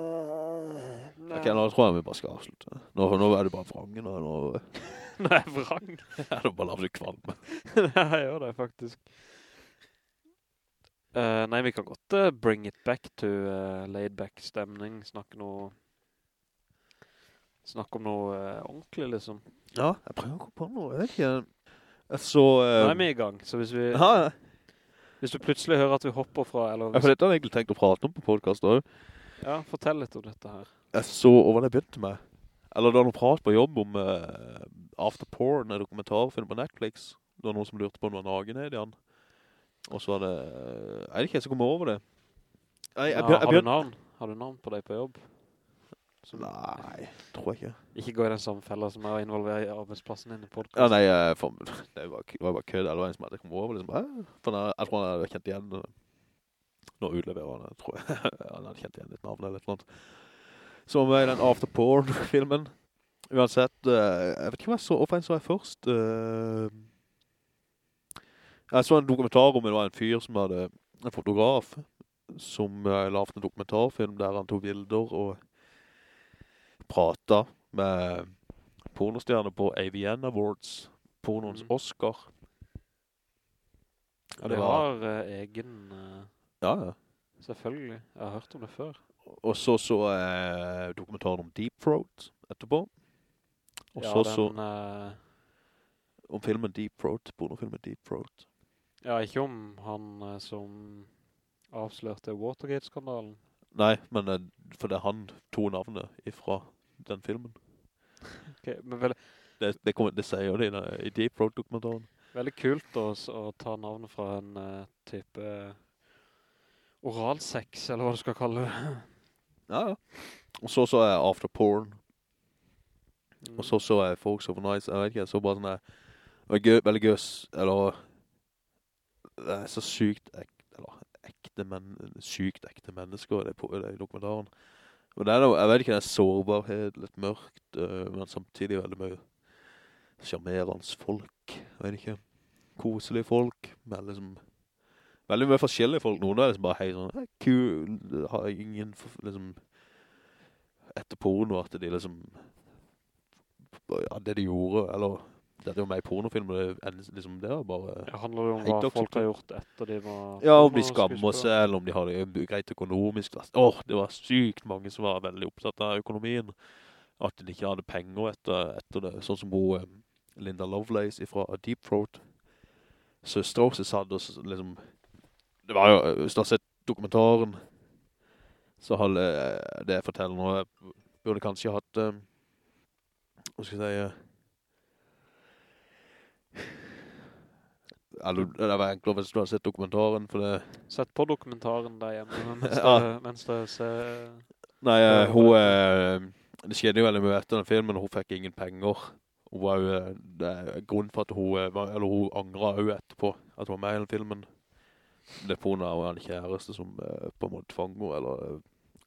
Ok, nå tror jeg vi bare skal avslutte. Nå, nå er det bare vrangen, Nå nå Nei, vrang. Ja, det bare lavet du kvalme. ja, jeg gjør det faktisk. Eh, nei, vi kan godt uh, bring it back to uh, laid-back stemning. Snakke noe... Snakke om noe eh, ordentlig, liksom. Ja, jeg prøver å gå på noe, jeg vet ikke. Så... Nå Uh, er vi i gang, så hvis vi... ja, ja. Hvis du plutselig hører at vi hopper fra, eller... Ja, for dette har jeg egentlig tenkt å prate om på podcast også. Ja, fortell litt om dette her. Jeg så, og hva det begynte med. Eller det var noen prat på jobb om uh, After Porn, en dokumentarfilm på Netflix. Det var noen som lurte på om det var nagenhet i den. Og så var det... Er det ikke, jeg som kommer over det. Jeg, jeg, Ja, jeg har du navn? Har du navn på deg på jobb? Som- Nei, tror jeg ikke. Ikke gå i den samme fella som er å involvere i arbeidsplassen din i podcasten. Ja, nei, jeg, for, det var, var bare. Eller var en som hadde kommet over, liksom. For jeg, jeg tror han hadde kjent igjen eh, Nå utleverer han, jeg tror jeg. han hadde kjent igjen ditt navn eller noe. Så var Som i den After Porn-filmen. Uansett, eh, jeg vet ikke hva jeg så, hva jeg så jeg først. eh, jeg så en dokumentar om det var en fyr som hadde, en fotograf, som uh, lavt en dokumentarfilm der han tog bilder og pratet med pornostjerner på AVN Awards, pornoens mm. Oscar. Ja, det har uh, egen... Uh, Ja, ja. selvfølgelig. Jeg har hørt om det før. Og så så uh, dokumentaren om Deep Throat etterpå. Og ja, så så eh, om filmen Deep Throat, pornofilmen Deep Throat. Ja, ikke om han eh, som avslørte Watergate-skandalen. Nei, men eh, for det er han to navnet ifra den filmen. Ok, men vel, Det, det, kommer, det sier de i i Deep Road-dokumentaren. veldig kult å, å ta navnet fra en uh, type oralsex, eller hva du skal kalle det. Ja, ja. Og så så jeg After Porn. Mm. Og så så jeg Folks Over Nights. Jeg vet ikke, jeg så bare sånn. Det gøy, veldig gøy, eller Det er så sykt ekte, Eller ekte men, sykt ekte mennesker det, på, det i dokumentaren. Og det er noe, jeg vet ikke, det er sårbarhet, litt mørkt, øh, men samtidig veldig mye charmerende folk, jeg vet ikke, koselige folk, men liksom, veldig mye forskjellige folk, noen er liksom bare hei sånn, «Hei, kul, har ingen, liksom, etter porno, at de liksom, ja, det de gjorde, eller, det er jo med i pornofilmer, det, er liksom, det var bare, Det handler jo om hva folk har gjort etter de var... Ja, om de skammer seg, eller om de har det greit økonomisk. Åh, det var sykt mange som var veldig opptatt av økonomien. At de ikke hadde penger etter, etter det. Sånn som hun, eh, Linda Lovelace fra Deep Throat. Søster også satt og liksom... Det var jo, hvis du har sett dokumentaren, så har det, det jeg forteller nå, jeg burde kanskje hatt... eh, Hva skal jeg si... Eller, det var enklere hvis du har sett dokumentaren, for det... Sett på dokumentaren der hjemme, mens, Ja. mens det ser... Nei, Ja, eh, hun, eh, det skjedde jo veldig mye etter den filmen, hun fikk ingen penger. Hun var jo, eh, det er grunnen for at hun, eh, eller hun angret jo etterpå at hun var med i den filmen. Det er på henne av en kjæreste som på en måte tvang henne, eller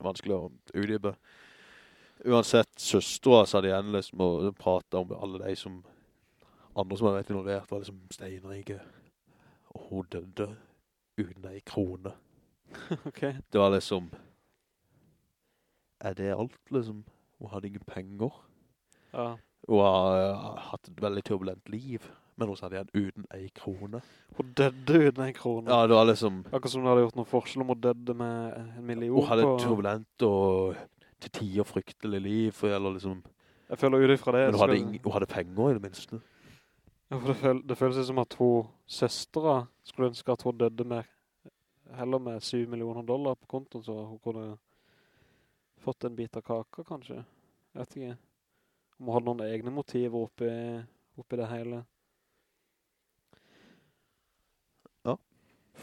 vanskelig å utgive. Uansett, søsteren så hadde igjen liksom å prate om alle de som, andre som hadde vært involvert, var liksom steinrike. Hun døde uten ei krone. ok. Det var liksom Er det alt liksom? Hun hadde ingen penger Ja. Hun har uh, hatt et veldig turbulent liv Men hun hadde igjen uten ei krone Hun døde uten en krone. Ja, det var liksom Akkurat som hun hadde gjort noen forskjell om hun døde med en million Hun hadde et turbulent og til tider fryktelig liv Eller liksom Jeg føler ut ifra det. Men hun hadde, hun hadde penger i det minste Ja, for det, føl det føles som at hun, søstre skulle ønske at hun døde med, heller med 7 millioner dollar på kontoen, så hun kunne fått en bit av kaka, kanskje. Jeg vet ikke. Hun må ha noen egne motiver oppi, oppi det hele. Ja.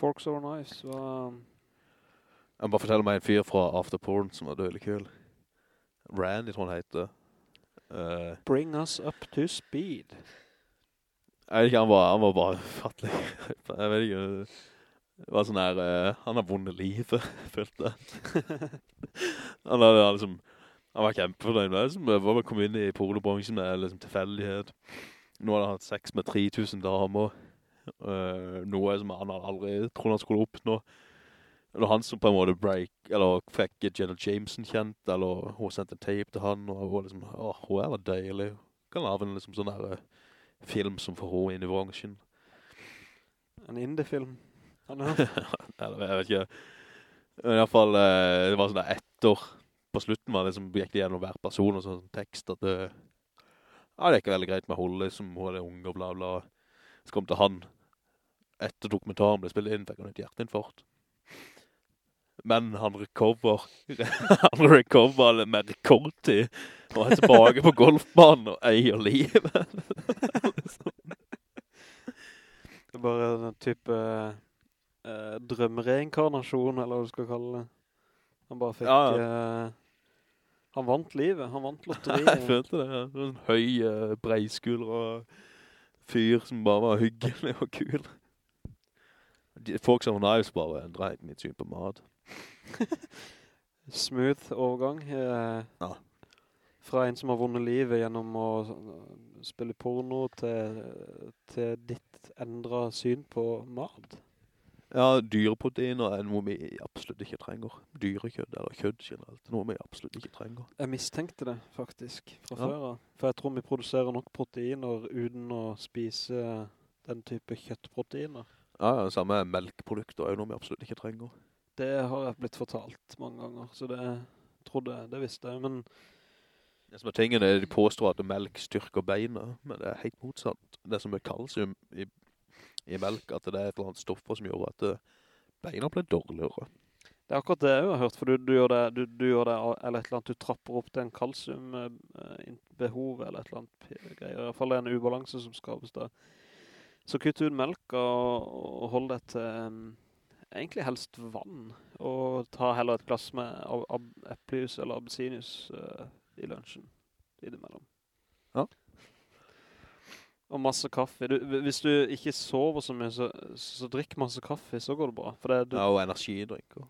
Forks over Knives var... Jeg må bare fortelle meg en fyr fra After Porn Som var dødelig kul Randy tror han heter Uh, Bring us up to speed. Jeg vet ikke, han var, han var bare fattelig. Jeg vet ikke. Var sånn her, uh, han har vunnet livet, følte jeg. han hadde liksom, han var kjempefornøyd med det, som var bare kommet inn i polobransjen med liksom tilfeldighet. Nå hadde han hatt sex med 3000 damer. uh, noe som han hadde aldri trodd han skulle oppnå. Det var han som på en måte break, eller fikk Jenna Jameson kjent, eller hun sendte en tape til han, og hun var liksom, åh, hun er deilig. Kan lave en liksom sånn her eh, film som får henne inn i bransjen. En indie-film. Eller, jeg vet ikke. Men i hvert fall, eh, det var sånn der etter, på slutten var det liksom, gikk det gjennom hver person og sånn tekst at det, ja, det er ikke veldig greit med Holly som hun er unge og bla bla. Så kom til han, etter dokumentaren ble spillet inn, fikk han et hjerteinfarkt. Men han recover, han recover med rekordtid, og er tilbake på golfbanen og eier livet. Det er bare en type eh, drømmereinkarnasjon, eller hva du skal kalle det. Han bare fikk... Ja, eh, han vant livet, han vant jeg lotteriet. følte det, ja. En høy, uh, breiskulder og fyr som bare var hyggelig og kul. De, folk som var nice bare endret mitt syn på mat. Smooth overgang. Eh, Ja. Fra en som har vunnet livet gjennom å spille porno til, til ditt endret syn på mad Ja, dyreproteiner er noe vi absolutt ikke trenger. Dyrekjødd eller kødd generelt, er noe vi absolutt ikke trenger. Jeg mistenkte det faktisk fra Ja. før. For jeg tror vi produserer nok proteiner uten å spise den type kjøttproteiner. Ja, ja, samme melkprodukter er jo noe vi absolutt ikke trenger. Det har jeg blitt fortalt mange ganger, så det trodde jeg, det visste jeg. Men Det som er tingen er, de påstår at melk styrker beina, men det er helt motsatt. Det som er kalsium i, i melk, at det er et eller annet stoffer som gjør at eh, beina blir dårligere. det er akkurat det jeg har hørt, for du, du, gjør det, du, du gjør det, eller et eller annet, du trapper opp til en kalsiumbehov, eller et eller annet greier. I hvert fall det er en ubalanse som skapes der. Så kutt ut melk og, og hold det til egentlig helst vann, og ta heller et glass med ab- ab- eplejus eller absinjus uh, i lunsjen, i det mellom. Ja. Og masse kaffe. Du, hvis du ikke sover så mye, så, så drikk masse kaffe, så går det bra. Det du, Ja, og energidrinker.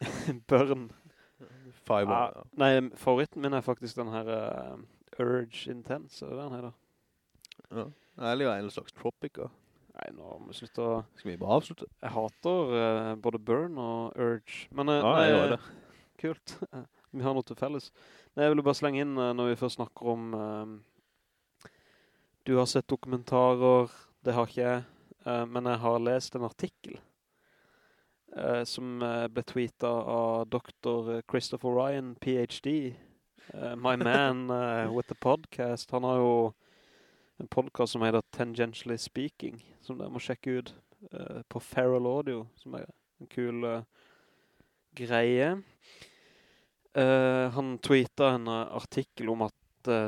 børn. Fiber. Ja. nei, favoritten min er faktisk den her uh, Urge Intense, er det den her da? ja. Eller en slags Tropica. Nei, nå må vi slutte å... Skal vi bare avslutte? Jeg hater uh, både Burn og Urge. Men uh, Ja, jeg gjør det. kult. vi har noe til felles. Nei, jeg ville bare slenge inn uh, når vi først snakker om... du har sett dokumentarer, det har ikke jeg. men jeg har lest en artikkel som ble tweetet av Dr. Christopher Ryan, PhD. my man with the podcast. Han har jo en podcast som heter Tangentially Speaking, som dere må sjekke ut uh, på Feral Audio, som er en kul uh, greie. Uh, han tweetet en artikkel om at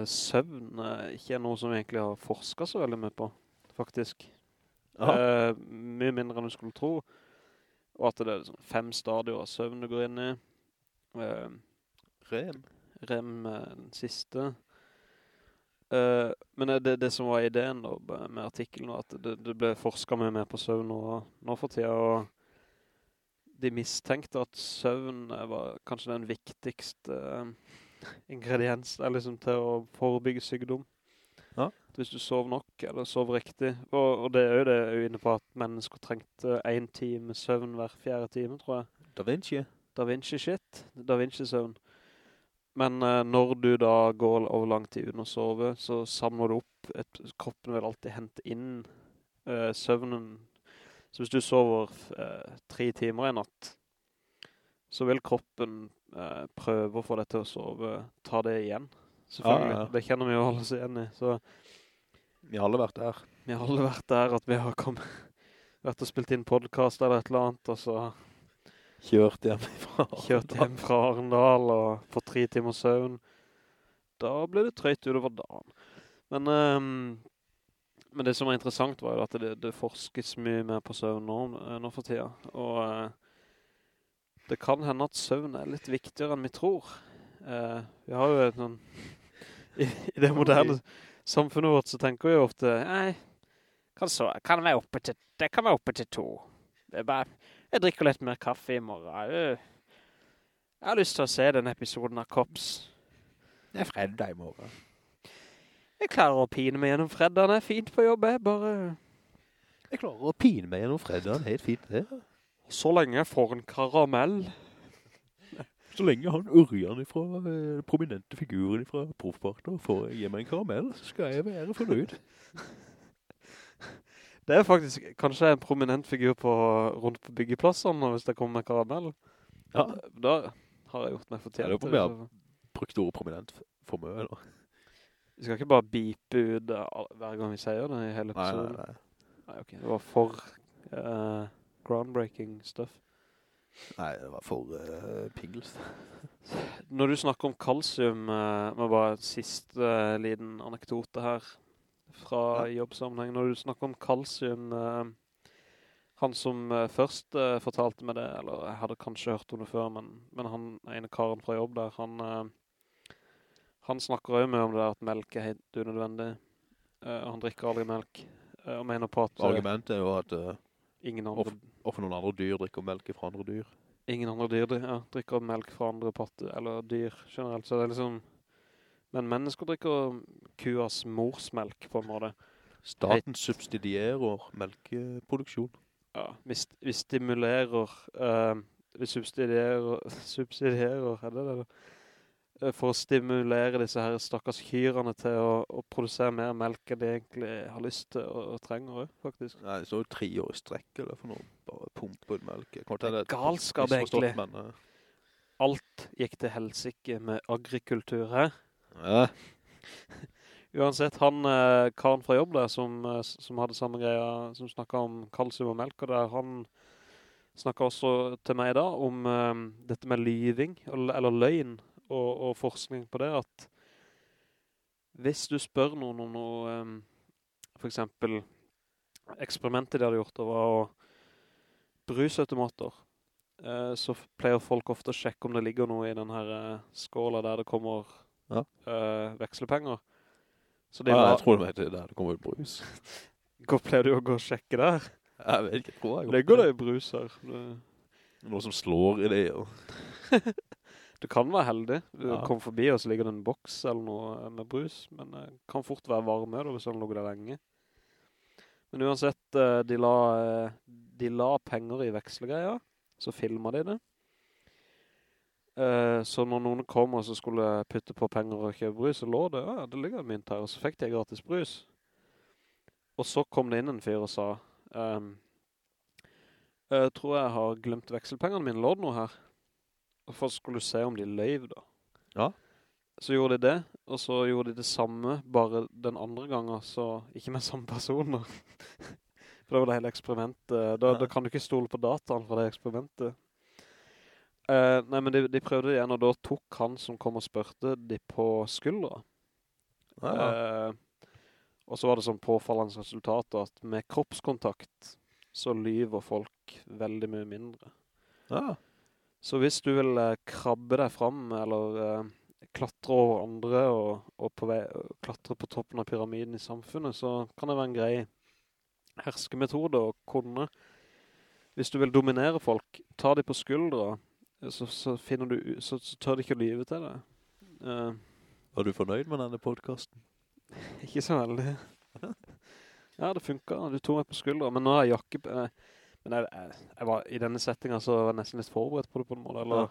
søvn ikke er noe som egentlig har forsket så veldig mye på, faktisk. Mye mindre enn du skulle tro. Og at det er sånn fem stadier av søvn du går inn i. Rem. Rem den siste. Eh, men det, det som var ideen da, med artikkelen var at det, det ble forsket mye mer på søvn nå, nå for tida, og de mistenkte at søvn eh, var kanskje den viktigste uh, ingrediens eller liksom til å forebygge sykdom. Ja. Hvis du sov nok, eller sov riktig. Og, og det er jo det er jo inne på at mennesker trengte en time søvn hver fjerde time, tror jeg. Da Vinci. Da Vinci shit, Da Vinci søvn. Men eh, når du da går over lang tid uten å sove, så samler du opp, et, kroppen vil alltid hente inn eh, søvnen. Så hvis du sover eh, tre timer i natt, så vil kroppen eh, prøve å få deg til å sove, ta det igjen. Selvfølgelig, Ja, ja, det kjenner vi jo alle seg igjen i. Så Vi har alle vært der. vi har alle vært der at vi har kommet, vært og spilt inn podcast eller et eller annet, og så Kjørt hjem fra. kjørt hjem fra Arendal og fått tre timer søvn. Da ble det trøyt utover dagen. Men, um, men det som var interessant var jo at det, det forskes mye mer på søvn nå, eh, nå for tida. Og uh, det kan hende at søvn er litt viktigere enn vi tror. Uh, vi har jo et sånn... I, I det moderne samfunnet vårt så tenker vi jo ofte, nei, kan, så, kan være oppe til, det kan være oppe til to. Det er bare, jeg drikker litt mer kaffe i morgen. Øh. Jeg har lyst til å se den episoden av Kops. Det er fredag i morgen. Jeg klarer å pine meg gjennom fredagen. Det er fint på jobb. Jeg bare... Jeg klarer å pine meg gjennom fredagen. Helt fint det. Så lenge jeg får en karamell. Så lenge han Ørjan fra eh, prominente figuren fra Proffpartner får gi meg en karamell, så skal jeg være fornøyd. Det er faktisk kanskje en prominent figur på, rundt på byggeplassene hvis det kommer med karamell. Ja. Da har jeg gjort meg fortjent. Jeg det er på om jeg så- Brukt ordet prominent for mye, eller? Vi skal ikke bare bipe ut eh, hver gang vi sier det i hele Nei, nei, nei. Nei, okay. Det var for uh, groundbreaking stuff. Nei, det var for uh, pingels. Når du snakker om kalsium, uh, med bare siste uh, liten anekdote her fra jobbsammenheng. Når du snakker om kalsium, eh, han som eh, først eh, fortalte meg det, eller jeg hadde kanskje hørt om det før, men, men han ene karen fra jobb der, han, eh, han snakker jo mye om det der at melk er helt unødvendig. Eh, han drikker aldri melk, eh, og mener på at Argumentet er jo at ingen andre hvorfor noen andre dyr drikker melk fra andre dyr. Ingen andre dyr ja, drikker melk fra andre patter, eller dyr generelt, så det er liksom... Men mennesker drikker kuas morsmelk på en måte. Staten subsidierer melkeproduksjon. Ja, vi, st vi stimulerer, uh, vi subsidierer, subsidierer, er det det? Eh, For å stimulere disse her stakkars kyrene til å, å produsere mer melk enn de egentlig har lyst til og, og trenger, også, faktisk. Nei, det står jo tre år i strekk eller for noe. Bare pumpe ut melk. Det er galskap, egentlig. Men, uh, Alt gikk til helsike med agrikultur her. Ja, Uansett, han eh, karen fra jobb der som, eh, som hadde samme greia, som snakket om kalsium og melk, og der han snakket også til meg da om eh, dette med lyving, eller, eller løgn, og, og forskning på det, at hvis du spør noen om noe, eh, for eksempel eksperimentet de hadde gjort, det var å brusautomater, eh, så pleier folk ofte å sjekke om det ligger noe i den her eh, skåla der det kommer Ja. eh, vekslepenger. Så de ja, var... jeg tror det var der det kommer ut brus. Hvor pleier du å gå og sjekke der? Jeg vet ikke, jeg tror jeg Legger det i brus her? Det- Noe som slår i det. Og... Du kan være heldig. Du Ja. kommer forbi, og så ligger det en boks eller noe med brus, men det kan fort være varme da, hvis den ligger der lenge. Men uansett, eh, de la, eh, de la penger i vekslegreier, så filmet de det. Eh, Så når noen kom og så skulle putte på penger og kjøpe brus, så lå det, ja, det ligger en mynt her, og så fikk de gratis brus. Og så kom det inn en fyr og sa, um, jeg tror jeg har glemt vekselpengene mine, lå det noe her? Og for skulle du se om de løyv da. Ja. Så gjorde de det, og så gjorde de det samme, bare den andre gangen, så ikke med samme personer. For det var det hele eksperimentet. Da, Ja. da kan du ikke stole på dataen fra det eksperimentet. Eh, nei, men de, de prøvde det igjen, og da tok han som kom og spørte de på skuldra. Ja, ja. Eh, og så var det sånn påfallende resultat at med kroppskontakt så lyver folk veldig mye mindre. ja. Så hvis du vil uh, krabbe deg fram, eller klatre over andre, og, og på vei, klatre på toppen av pyramiden i samfunnet, så kan det være en grei herskemetode å kunne. Hvis du vil dominere folk, ta de på skuldra, så, så, finner du, så, så tør de ikke å lyve til det. Uh, Var du fornøyd med denne podcasten? Ikke så veldig. Ja, det funket. Du tog meg på skuldra. Men nå har jeg jakke... eh, Men jeg, jeg, jeg var, i denne settingen så var jeg nesten litt forberedt på det på en måte. Eller...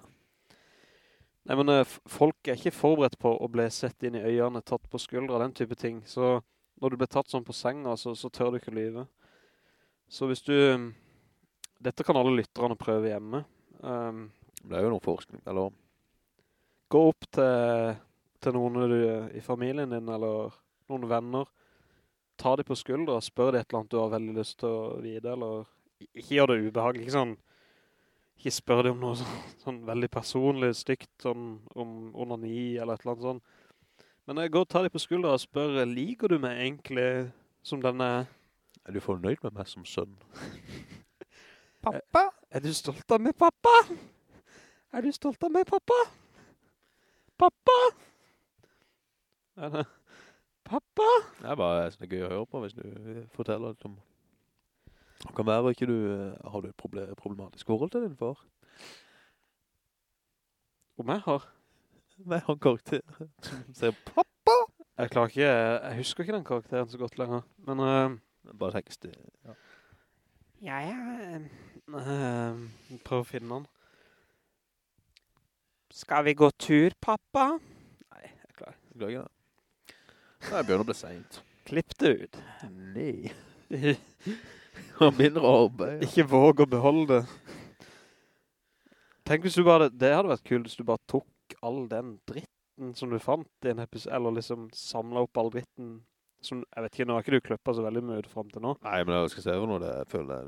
Nei, men eh, folk er ikke forberedt på å bli sett inn i øynene, tatt på skuldra, den type ting. Så når du blir tatt sånn på senga, så, så tør du ikke lyve. Så hvis du... Dette kan alle lytterne prøve hjemme. Um, Det er jo noen forskning, eller? gå opp til, til noen du, i familien din, eller noen venner, ta dem på skuldra, spør dem et eller annet du har veldig lyst til å vite, eller ikke gjør det ubehagelig, ikke sånn, ikke spør dem om noe sånn, sånn veldig personlig, stygt, sånn om onani, eller et eller annet sånn. Men eh, gå og ta dem på skuldra og spør, liker du meg egentlig som denne, Er du fornøyd med meg som sønn? pappa? Er du stolt av meg, pappa? Er du stolt av meg, pappa? Pappa? Ja, det, pappa? Det er bare jeg er gøy å høre på hvis du eh, forteller litt om... Det kan være ikke du... eh, Har du et proble problematisk forhold til din far? Om jeg har? Nei, han karakter som sier pappa! Jeg klarer ikke, jeg husker ikke den karakteren så godt lenger. Men, uh, Bare tekst. Ja. ja, ja, uh, prøv å finne den. Skal vi gå tur, pappa? Nei, jeg er klar. Glad ikke det. Nei, jeg begynner å bli sent. Klipp det ut. Nei. Han begynner å arbeide. ikke våg å beholde det. Tenk hvis du bare, det hadde vært kult hvis du bare tok all den dritten som du fant i en episode, eller liksom samlet opp all dritten som, jeg vet ikke, nå har ikke du kløppet så veldig mye frem til nå. Nei, men jeg skal se over noe det jeg føler det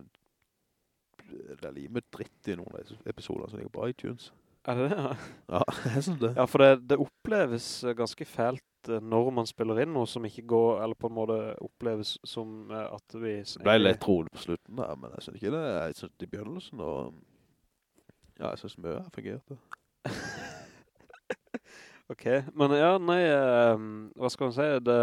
det er limet dritt i noen av episoder som ligger på iTunes. Er det det? Ja? Ja, jeg synes det. Ja, for det, det oppleves ganske fælt eh, når man spiller inn noe som ikke går, eller på en måte oppleves som eh, at vi... Det ble litt rolig på slutten der, men jeg synes ikke det. Jeg synes det i begynnelsen, og ja, jeg synes mye har fungert. det. Ok, men ja, nei, eh, hva skal man si? Det,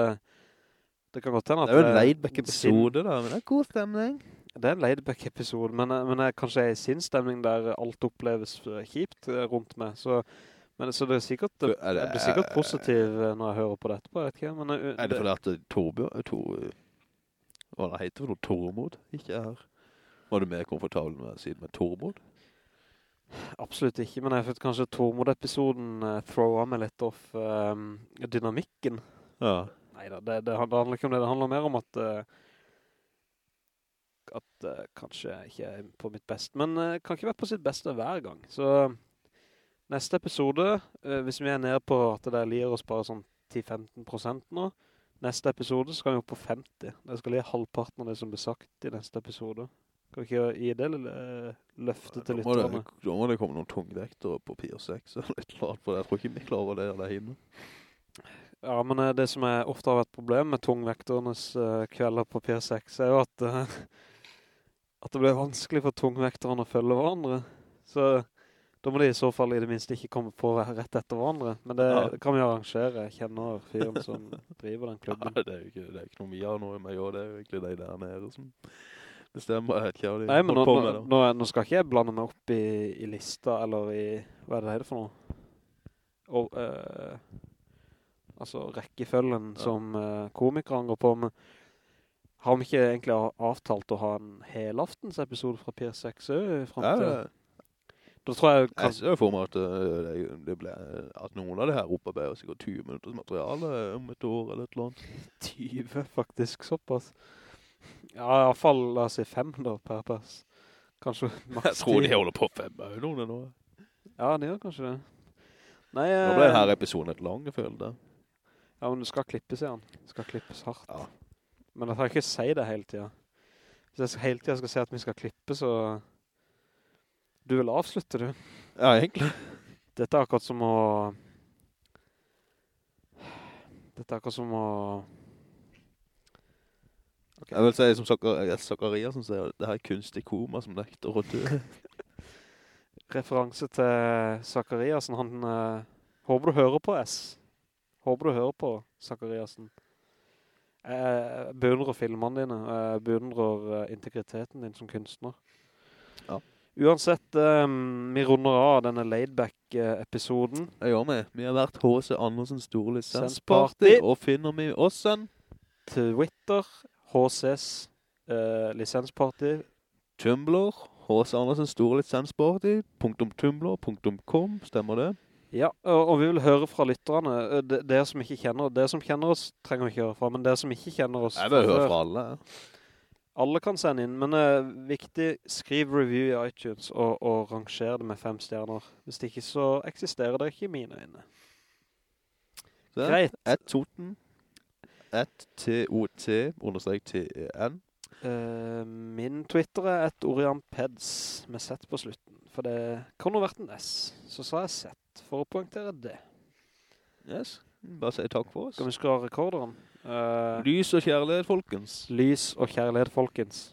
det kan godt hende at... Det er jo en laidback episode da, men det er god stemning. Det er en laidback episode, men, eh, men jeg kanskje er i sin stemning der alt oppleves eh, kjipt eh, rundt meg, så... Men så det er sikkert, det, Er det- jeg blir sikkert positiv eh, når jeg hører på dette, jeg vet ikke, men... eh, Er det fordi at Torbjørn, to, hva det heter for noe, Tormod, ikke er her? Var du mer komfortabel med å si det med Tormod? Absolutt ikke, men jeg følte kanskje Tormod-episoden uh, throwa meg litt off eh, dynamikken. Ja. Neida, det, det, det handler ikke om det. Det handler mer om at uh, at uh, kanskje ikke er på mitt best, men uh, kan ikke være på sitt beste hver gang. Så neste episode, uh, hvis vi er nede på at det lir oss bare sånn 10-15 prosent nå, neste episode skal vi opp på 50. Det skal lir halvparten av det som blir sagt i neste episode. Kan vi ikke gi det uh, løftet til lytterne? da må det komme noen tungvektere på Pier 6, eller et eller annet, for jeg tror ikke vi klarer det alene. Ja, men det som ofte har vært problem med tungvekternes uh, kvelder på P6 er jo at, eh, at det ble vanskelig for tungvekterne å følge hverandre. Så da må de i så fall i det minste ikke komme på rett etter hverandre. Men det Ja. kan vi arrangere. Jeg kjenner fyren som driver den Ja, klubben. det er jo ikke, det er ikke noe vi har noe med, og det er jo egentlig de der nede som bestemmer. Jeg vet ikke hva de Nei, men nå, på med nå, nå skal ikke jeg blande meg opp i, i lista, eller i, hva er det det for noe? og, eh, altså rekkefølgen som eh, komikeren går på, men har vi ikke egentlig avtalt å ha en helaftensepisode fra Pier 6 frem Ja, til? det- Da tror jeg Jeg kan, ser for meg at øh, det, det ble, at noen av det her opparbeider sikkert 20 minutters materiale om et år eller et eller annet. 20 faktisk, såpass. Ja, i hvert fall, la oss si 5 da, per pass. Kanskje maks Jeg tror de 10. holder på fem det nå. Ja, de gjør kanskje det. Nei, Nå ble eh, denne episoden et lang, jeg føler det. Ja, men det skal klippes igjen. Det skal klippes hardt. Ja. Men jeg kan ikke si det hele tiden. Hvis jeg hele tiden skal si at vi skal klippe, så... Du vil avslutte, du. Ja, egentlig. Dette er akkurat som å... Dette er akkurat som å... Jeg vil si som Zakar- Zakariasen sier, det her er kunstig koma som nekter å dø. Referanse til Zakariasen. Han... Uh, håper du hører på, S. Håper du hører på, Zakariasen. Jeg beundrer filmene dine. Jeg beundrer eh, integriteten din som kunstner. Ja. Uansett, um, vi runder av denne laidback-episoden. Det gjør vi. Vi har vært H.C. Andersen store Lisensparty. og finner vi oss en Twitter, HCs uh, lisensparty. Tumblr, H.C. Andersen store lisensparty, punktum tumblr, punktum com, stemmer det? Ja, og, vi vil høre fra lytterne. Det de- Dere som ikke kjenner, dere som kjenner oss trenger vi ikke høre fra, men dere som ikke kjenner oss Jeg vil høre fra alle. Alle kan sende inn, men uh, viktig, skriv review i iTunes og, og ranger det med fem stjerner. Hvis det ikke så eksisterer det ikke i mine øyne. Så, Greit. Et Toten, et T-O-T, understrek T-E-N. Uh, min Twitter er et Orion Peds med sett på slutten, for det kan jo vært en S. Så sa jeg Z, for å poengtere det. Yes, bare si takk for oss. Skal vi skrive rekorderen? Uh, Lys og kjærlighet, folkens. lys og kjærlighet, folkens.